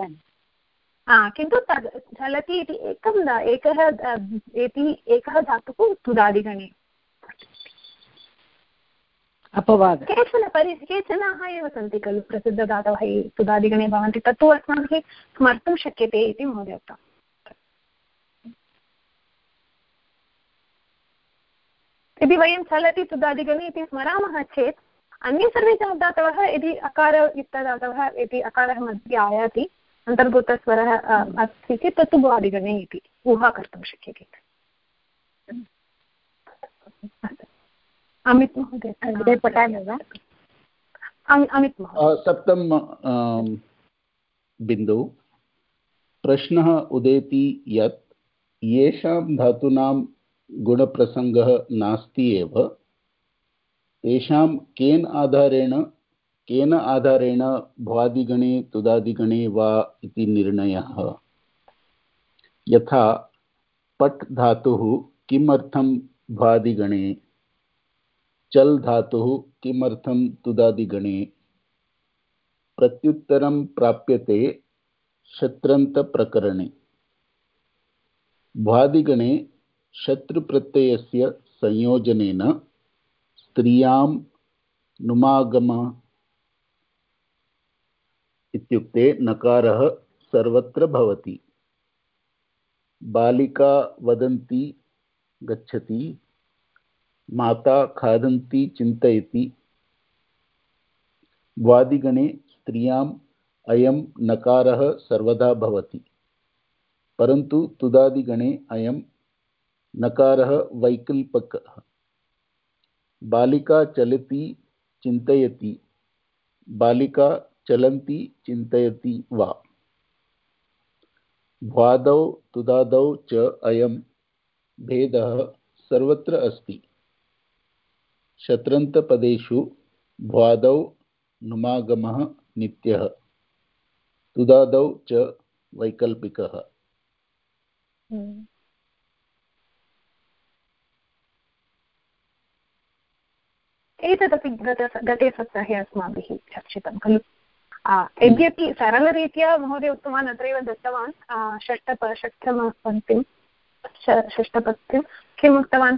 किन्तु तद् चलति इति एकं एकः इति एकः धातुः तुदादिगणे। अपवाद। केचन परि केचनाः एव सन्ति खलु प्रसिद्धधातवः तुदादिगणे भवन्ति तत्तु अस्माभिः स्मर्तुं शक्यते इति महोदय उक्तम् यदि वयं चलति तुदादिगणे इति स्मरामः चेत् अन्ये सर्वे धातवः यदि अकारयुक्तधातवः यदि अकारः मध्ये आयाति अन्तर्भूतस्वरः अस्ति चेत् तत्तु भुवादिगणे इति। ऊहा कर्तुं शक्यते। अमित् महोदय पठामि वा? अमित् सप्तम बिन्दु। प्रश्नः उदेति यत् येषां धातूनां गुणप्रसङ्गः नास्ति एव तेषां केन आधारेण केन आधारेण भ्वादिगणे, तुदादिगणे वा इति निर्णयः। यथा, पट् धातुः किमर्थं भ्वादिगणे? चल् धातुः किमर्थं तुदादिगणे? प्रत्युत्तरं प्राप्यते शत्रन्तप्रकरणे। भ्वादिगणे शत्रुप्रत्ययस्य संयोजनेन स्त्रियाँ नुमागम इत्युक्ते नकारः सर्वत्र भवति। बालिका वदन्ति, गच्छति। माता खादन्ति, चिन्तयति। वादिगणे स्त्रियाम् अयं नकारः सर्वदा भवति। परन्तु तुदादिगणे अयं नकारः वैकल्पकः। बालिका चलति, चिन्तयति। बालिका चलन्ति चिन्तयति वा? भ्वादौ तुदादौ च अयं भेदः सर्वत्र अस्ति। शत्रन्तपदेषु भ्वादौ नुमागमः नित्यः। तुदादौ च वैकल्पिकः। हम्म। एतदपि गते सप्ताहे अस्माभिः चर्चितं खलु। यद्यपि सरलरीत्या महोदय उक्तवान् अत्रैव दत्तवान् षष्टप षष्ठमपङ्क्तिं षष्ठपङ्क्तिं किम् उक्तवान्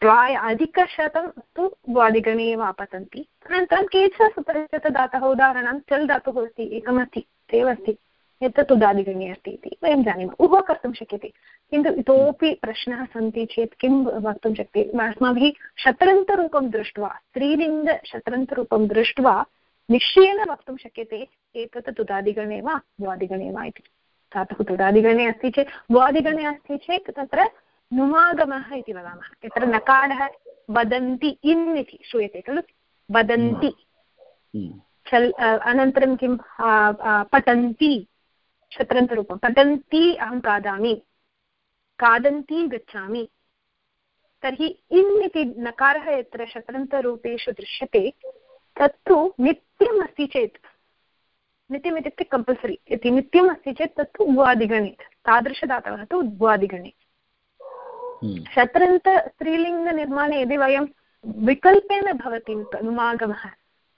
प्राय अधिकशतं तु द्वादिगणे एव आपतन्ति अनन्तरं केचन सुपरिचितदातः उदाहरणां चल् धातुः अस्ति एकमस्ति एव अस्ति एतत् उदादिगणे अस्ति इति वयं जानीमः उभः कर्तुं शक्यते किन्तु इतोपि प्रश्नः सन्ति चेत् किं वक्तुं शक्यते अस्माभिः शत्रन्तरूपं दृष्ट्वा स्त्रीलिङ्गशत्रन्तरूपं दृष्ट्वा निश्चयेन वक्तुं शक्यते एतत् तुदादिगणे वा द्वादिगणे वा इति। धातुः तुदादिगणे अस्ति चेत् द्वादिगणे अस्ति चेत् तत्र नुमागमः इति वदामः। यत्र नकारः वदन्ति इन् इति श्रूयते खलु? वदन्ति। चल् अनन्तरं किं? पठन्ति शत्रन्तरूपं पठन्ति अहं खादामि खादन्ती गच्छामि। तर्हि इन् इति नकारः यत्र शत्रन्तरूपेषु दृश्यते तत्तु नित्यम् अस्ति चेत्। नित्यम् इत्युक्ते कम्पल्सरि इति नित्यम् अस्ति चेत् तत्तु उद्वादिगणे तादृशदातवः तु उद्वादिगणे हम्म। शत्रन्त स्त्रीलिङ्गनिर्माणे यदि वयं विकल्पेन भवति अनुमागमः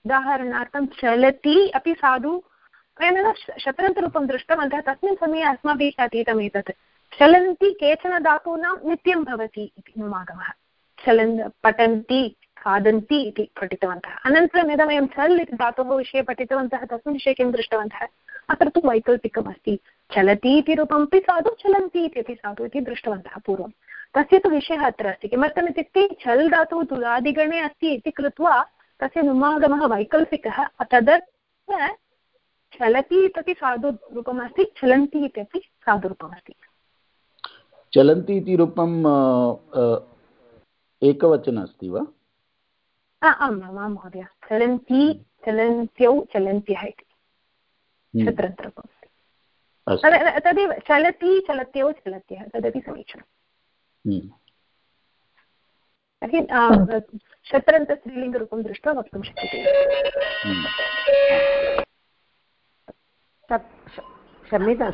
उदाहरणार्थं चलति अपि साधु वयमेव शतरन्तरूपं दृष्टवन्तः तस्मिन् समये अस्माभिः अतीतम् एतत् चलन्ति केचन धातूनां नित्यं भवति इति नुमागमः। चलन् पठन्ति खादन्ति इति पठितवन्तः। अनन्तरं यदा वयं चल् इति धातोः विषये पठितवन्तः, तस्मिन् विषये किं दृष्टवन्तः? अत्र तु वैकल्पिकमस्ति। चलति इति रूपमपि साधु, चलन्ति इत्यपि साधु इति दृष्टवन्तः पूर्वं। तस्य तु विषयः अत्र अस्ति। किमर्थम् इत्युक्ते छल् धातुः तुलादिगणे अस्ति इति कृत्वा तस्य नुमागमः वैकल्पिकः। तदर्थं चलति इत्यपि साधुरूपमस्ति चलन्ति इत्यपि साधुरूपमस्ति चलन्ति इति रूपं एकवचन अस्ति वा? आम् आम् आं महोदय चलन्ति चलन्त्यौ चलन्त्यः इति हम्म। शत्रन्तरूपमस्ति तदेव चलति चलत्यौ चलत्यः तदपि समीचीनम् हम्म। तर्हि शत्रन्तस्त्रीलिङ्गरूपं दृष्ट्वा वक्तुं शक्यते हम्म। क्षम्यता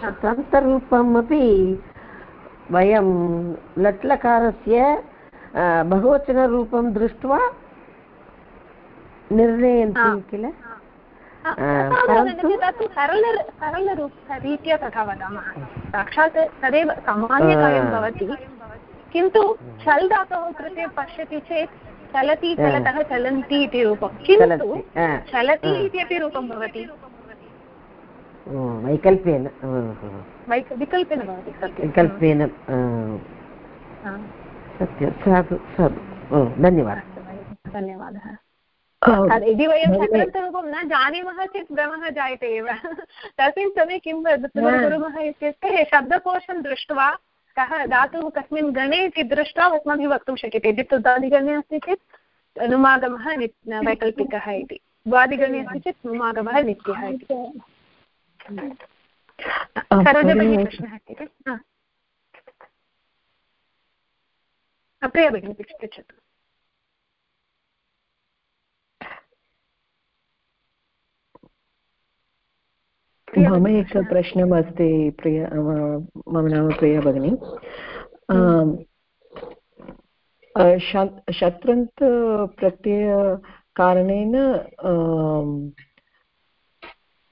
शत्रन्तरूपमपि वयं लट्लकारस्य बहुवचनरूपं दृष्ट्वा निर्णयन्ति किल? सरलरीत्या तथा वदामः। साक्षात् तदेव सामान्यकार्यं भवति। किन्तु छल् धातोः कृते पश्यति चेत् चलति चलतः चलन्ति इति रूपं। किन्तु चलति इत्यपि रूपं भवति। वैकल्पेन विकल्पेन सत्यं साधु साधु धन्यवादः धन्यवादः यदि वयं न जानीमः चेत् भ्रमः जायते एव तस्मिन् समये किं कुर्मः इत्युक्ते शब्दकोशं दृष्ट्वा कः धातुः कस्मिन् गणे इति दृष्ट्वा अस्माभिः वक्तुं शक्यते यदि तुदादिगणे अस्ति चेत् अनुमागमः वैकल्पिकः इति द्वादिगणे अस्ति चेत् अनुमागमः नित्यः इति प्रश्नः अस्ति अप्रिया भगिनी पृच्छतु मम एकः प्रश्नम् अस्ति प्रिय मम नाम प्रिया भगिनी शत्रन्त प्रत्ययकारणेन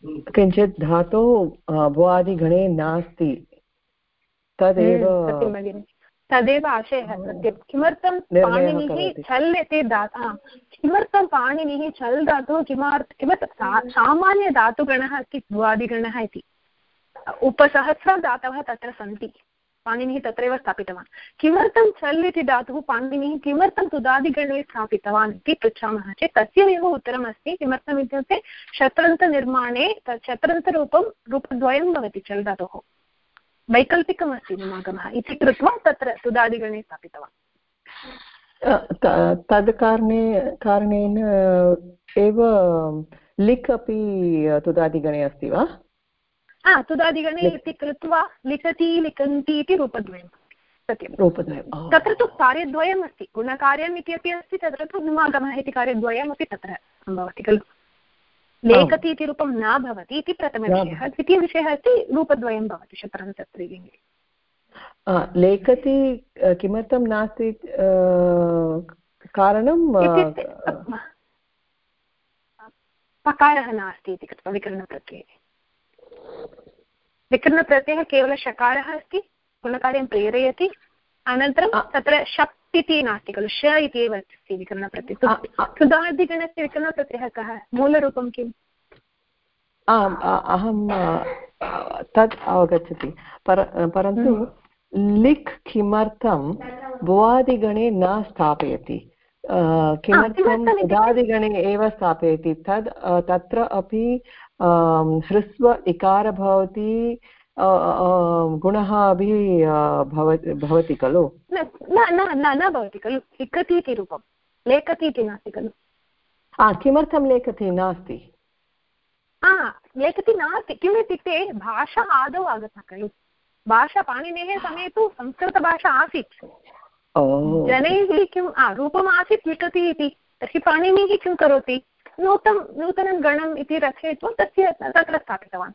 किञ्चित् धातो भुवादिगणे नास्ति। तदेव तदेव आशयः सत्यं। किमर्थं पाणिनिः छल् इति दाता किमर्थं पाणिनिः छल् धातुः किमर्थ किमर्थं सामान्यधातुगणः अस्ति भुवादिगणः इति। उपसहस्रं धातवः तत्र सन्ति। पाणिनिः तत्रैव स्थापितवान्। किमर्थं छल् इति धातुः पाणिनिः, किमर्थं तुदादिगणे स्थापितवान् इति पृच्छामः चेत् तस्यैव उत्तरमस्ति। किमर्थम् इत्युक्ते शत्रन्तनिर्माणे तत् शत्रन्तरूपं रूपद्वयं भवति चल् धातोः वैकल्पिकमस्ति निमागमः इति कृत्वा तत्र तुदादिगणे स्थापितवान्। तद् कारणे, कारणेन एव लिक् अपि तुदादिगणे अस्ति वा? हा तुदादिगणे इति कृत्वा लिखति लिखन्ति इति रूपद्वयं सत्यं। रूपद्वयं तत्र तु कार्यद्वयम् अस्ति गुणकार्यम् इत्यपि अस्ति तत्र तु निमागमः इति कार्यद्वयमपि तत्र भवति खलु। लेखति इति रूपं न भवति इति प्रथमविषयः द्वितीयविषयः अस्ति रूपद्वयं भवति शतरन्तस्त्रीलिङ्गे लेखति किमर्थं नास्ति कारणं पकारः नास्ति इति कृत्वा विकरणप्रत्यये विकरणप्रत्ययः केवलं शकारः अस्ति गुणकार्यं प्रेरयति अनन्तरं तत्र शप् इति नास्ति खलु श इति एव अस्ति विकरणप्रत्ययः सुधादिगणस्य विकरणप्रत्ययः कः? मूलरूपं किम्? आम् अहं तत् अवगच्छति. पर परन्तु हम्म। लिख् किमर्थं भुवादिगणे न स्थापयति? किमर्थं उदादिगणे एव स्थापयति? तद् तत्र अपि ह्रस्व इकार भवति गुणः अपि भवति खलु? न न न भवति खलु। लिखति इति रूपं लेखति इति नास्ति खलु। किमर्थं लेखति नास्ति? लेखति नास्ति। किम् इत्युक्ते भाषा आदौ आगता खलु। भाषा पाणिनेः समये तु संस्कृतभाषा आसीत्। जनैः किं रूपम् आसीत् लिखति इति। तर्हि पाणिनिः किं करोति? नूतं नूतनं गणम् इति रचयित्वा तस्य तत्र स्थापितवान्।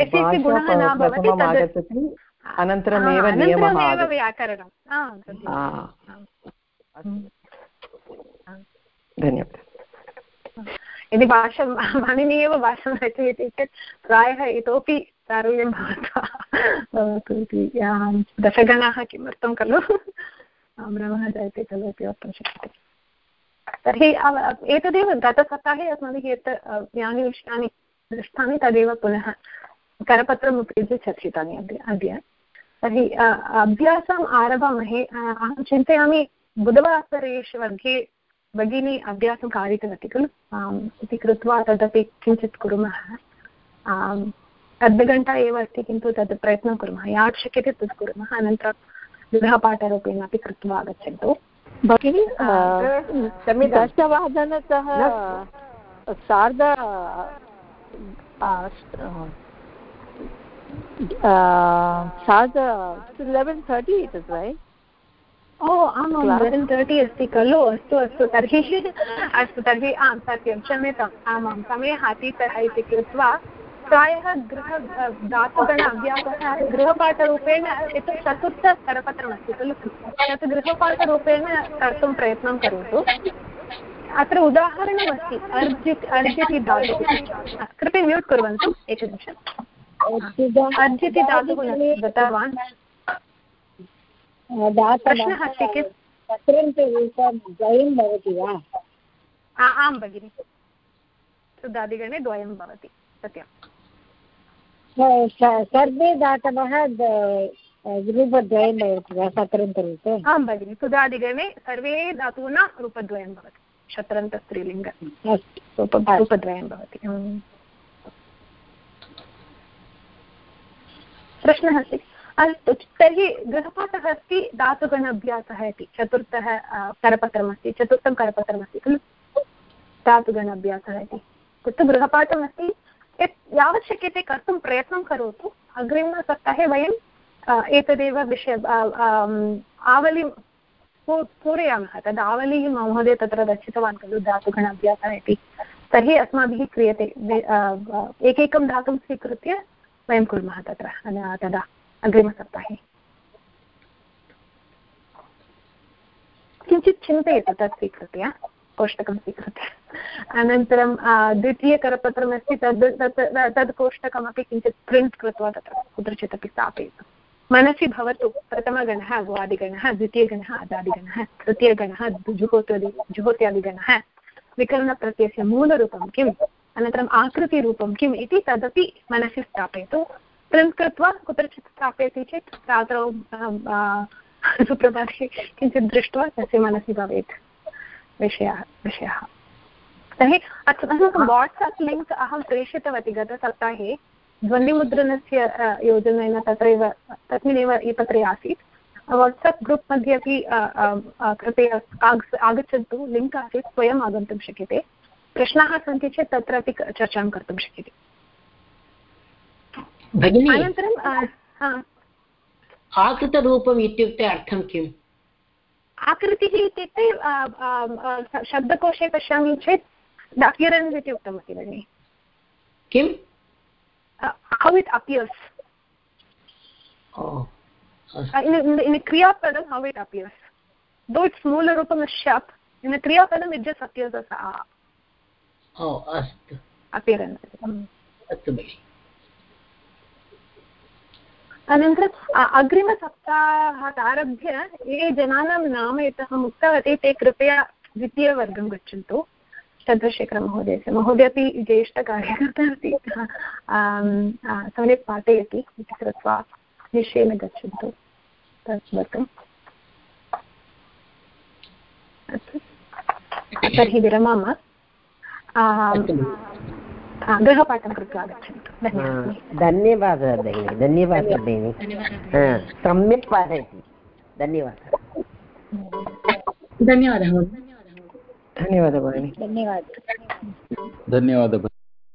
यस्य गुणः न भवति अनन्तरमेव व्याकरणं धन्यवादः। यदि भाषं पाणिनि एव भाषं रचयति चेत् प्रायः इतोपि सारल्यं भवत्वा भवतु इति। दशगणाः किमर्थं खलु? भ्रमः जायते खलु इति वक्तुं शक्यते। तर्हि एतदेव गतसप्ताहे अस्माभिः यत् यानि विषयाणि दृष्टानि तदेव पुनः करपत्रम् उपयुज्य चर्चितानि अद्य अद्य। तर्हि अभ्यासम् आरभामहे अहं चिन्तयामि बुधवासरेषु वर्गे भगिनी अभ्यासं कारितवती खलु? इति कृत्वा तदपि किञ्चित् कुर्मः। अर्धघण्टा एव अस्ति किन्तु तद् प्रयत्नं कुर्मः। यावत् शक्यते तत् कुर्मः। अनन्तरं गृहपाठरूपेण अपि कृत्वा आगच्छन्तु। भगिनि दशवादनतः सार्ध सार्ध eleven thirty it is right ओ आमां लेवेन् तर्टि अस्ति खलु अस्तु अस्तु तर्हि [laughs] अस्तु तर्हि आं सत्यं क्षम्यताम् आमां समयः अतीतः इति कृत्वा प्रायः गृह धातुगण अभ्यासः गृहपाठरूपेण एतत् चतुर्थकरपत्रमस्ति खलु? तत् गृहपाठरूपेण कर्तुं प्रयत्नं करोतु। अत्र उदाहरणमस्ति अर्जित् अर्जिति धातुः। कृपया म्यूट् कुर्वन्तु एकनिमिषम्। अर्जिति धातुः दत्तवान्। प्रश्नः अस्ति किम्? भवति वा? आं भगिनि। शुद्धादिगणे द्वयं भवति सत्यं सर्वे दातवः रूपद्वयं भवति वा? शत्रन्तरूपे? आं भगिनि सुधादिगणे सर्वे धातूनां रूपद्वयं भवति। शत्रन्तस्त्रीलिङ्ग रूपद्वयं भवति। प्रश्नः अस्ति। अस्तु तर्हि गृहपाठः अस्ति धातुगण अभ्यासः इति। चतुर्थः करपत्रमस्ति चतुर्थं करपत्रमस्ति खलु? धातुगण अभ्यासः इति। तत्तु गृहपाठमस्ति। यत् यावत् शक्यते कर्तुं प्रयत्नं करोतु। अग्रिमसप्ताहे वयम् एतदेव विषय आवलिं पूरयामः। तद् आवलिः महोदय तत्र रचितवान् खलु, धातुगण अभ्यासः इति। तर्हि अस्माभिः क्रियते। एकैकं धातुं स्वीकृत्य वयं कुर्मः तत्र तदा, अग्रिमसप्ताहे। किञ्चित् चिन्तयतु तत् स्वीकृत्य कोष्टकं स्वीकृत्य। अनन्तरं द्वितीयकरपत्रमस्ति, तद्, तत्, तद् कोष्टकमपि किञ्चित् प्रिण्ट् कृत्वा तत्र कुत्रचित् अपि स्थापयतु। मनसि भवतु, प्रथमगणः वादिगणः द्वितीयगणः अदादिगणः तृतीयगणः जुहोत्यादि जुहोत्यादिगणः। विकरणप्रत्ययस्य मूलरूपं किम्? अनन्तरम् आकृतिरूपं किम् इति तदपि मनसि स्थापयतु। प्रिण्ट् कृत्वा कुत्रचित् स्थापयति चेत् रात्रौ सुप्रभाते किञ्चित् दृष्ट्वा तस्य मनसि भवेत्। विषयः विषयः। तर्हि वाट्साप् लिङ्क् अहं प्रेषितवती गतसप्ताहे ध्वनिमुद्रणस्य योजनेन तत्रैव तस्मिन्नेव पत्रे आसीत्। वाट्साप् ग्रूप् मध्ये अपि कृपया आगच्छन्तु लिङ्क् आसीत् स्वयम् आगन्तुं शक्यते। प्रश्नाः सन्ति चेत् तत्रापि चर्चां कर्तुं शक्यते। अनन्तरं आकृतरूपम् इत्युक्ते अर्थं किम्? आकृतिः इत्युक्ते शब्दकोशे पश्यामि चेत् डाक्युरेन्स् इति उक्तमस्ति भगिनि किम् how it appears in a kriyapadam how it appears though its moola rupam is shap in a kriyapadam it just appears as a oh astu appearance अस्तु भगिनि अनन्तरम् अग्रिमसप्ताहात् आरभ्य ये जनानां नाम यत् अहम् उक्तवती ते कृपया द्वितीयवर्गं गच्छन्तु चन्द्रशेखरमहोदयस्य महोदय अपि ज्येष्ठकार्यकर्ता अस्ति सम्यक् पाठयति इति कृत्वा निश्चयेन गच्छन्तु। अस्तु। तर्हि विरमामः। गृहपाठं कृत्वा आगच्छन्तु। धन्यवादः। भगिनि धन्यवादः भगिनि। सम्यक् पाठयति। धन्यवादः। धन्यवादः धन्यवादः भगिनि धन्यवादः। धन्यवादः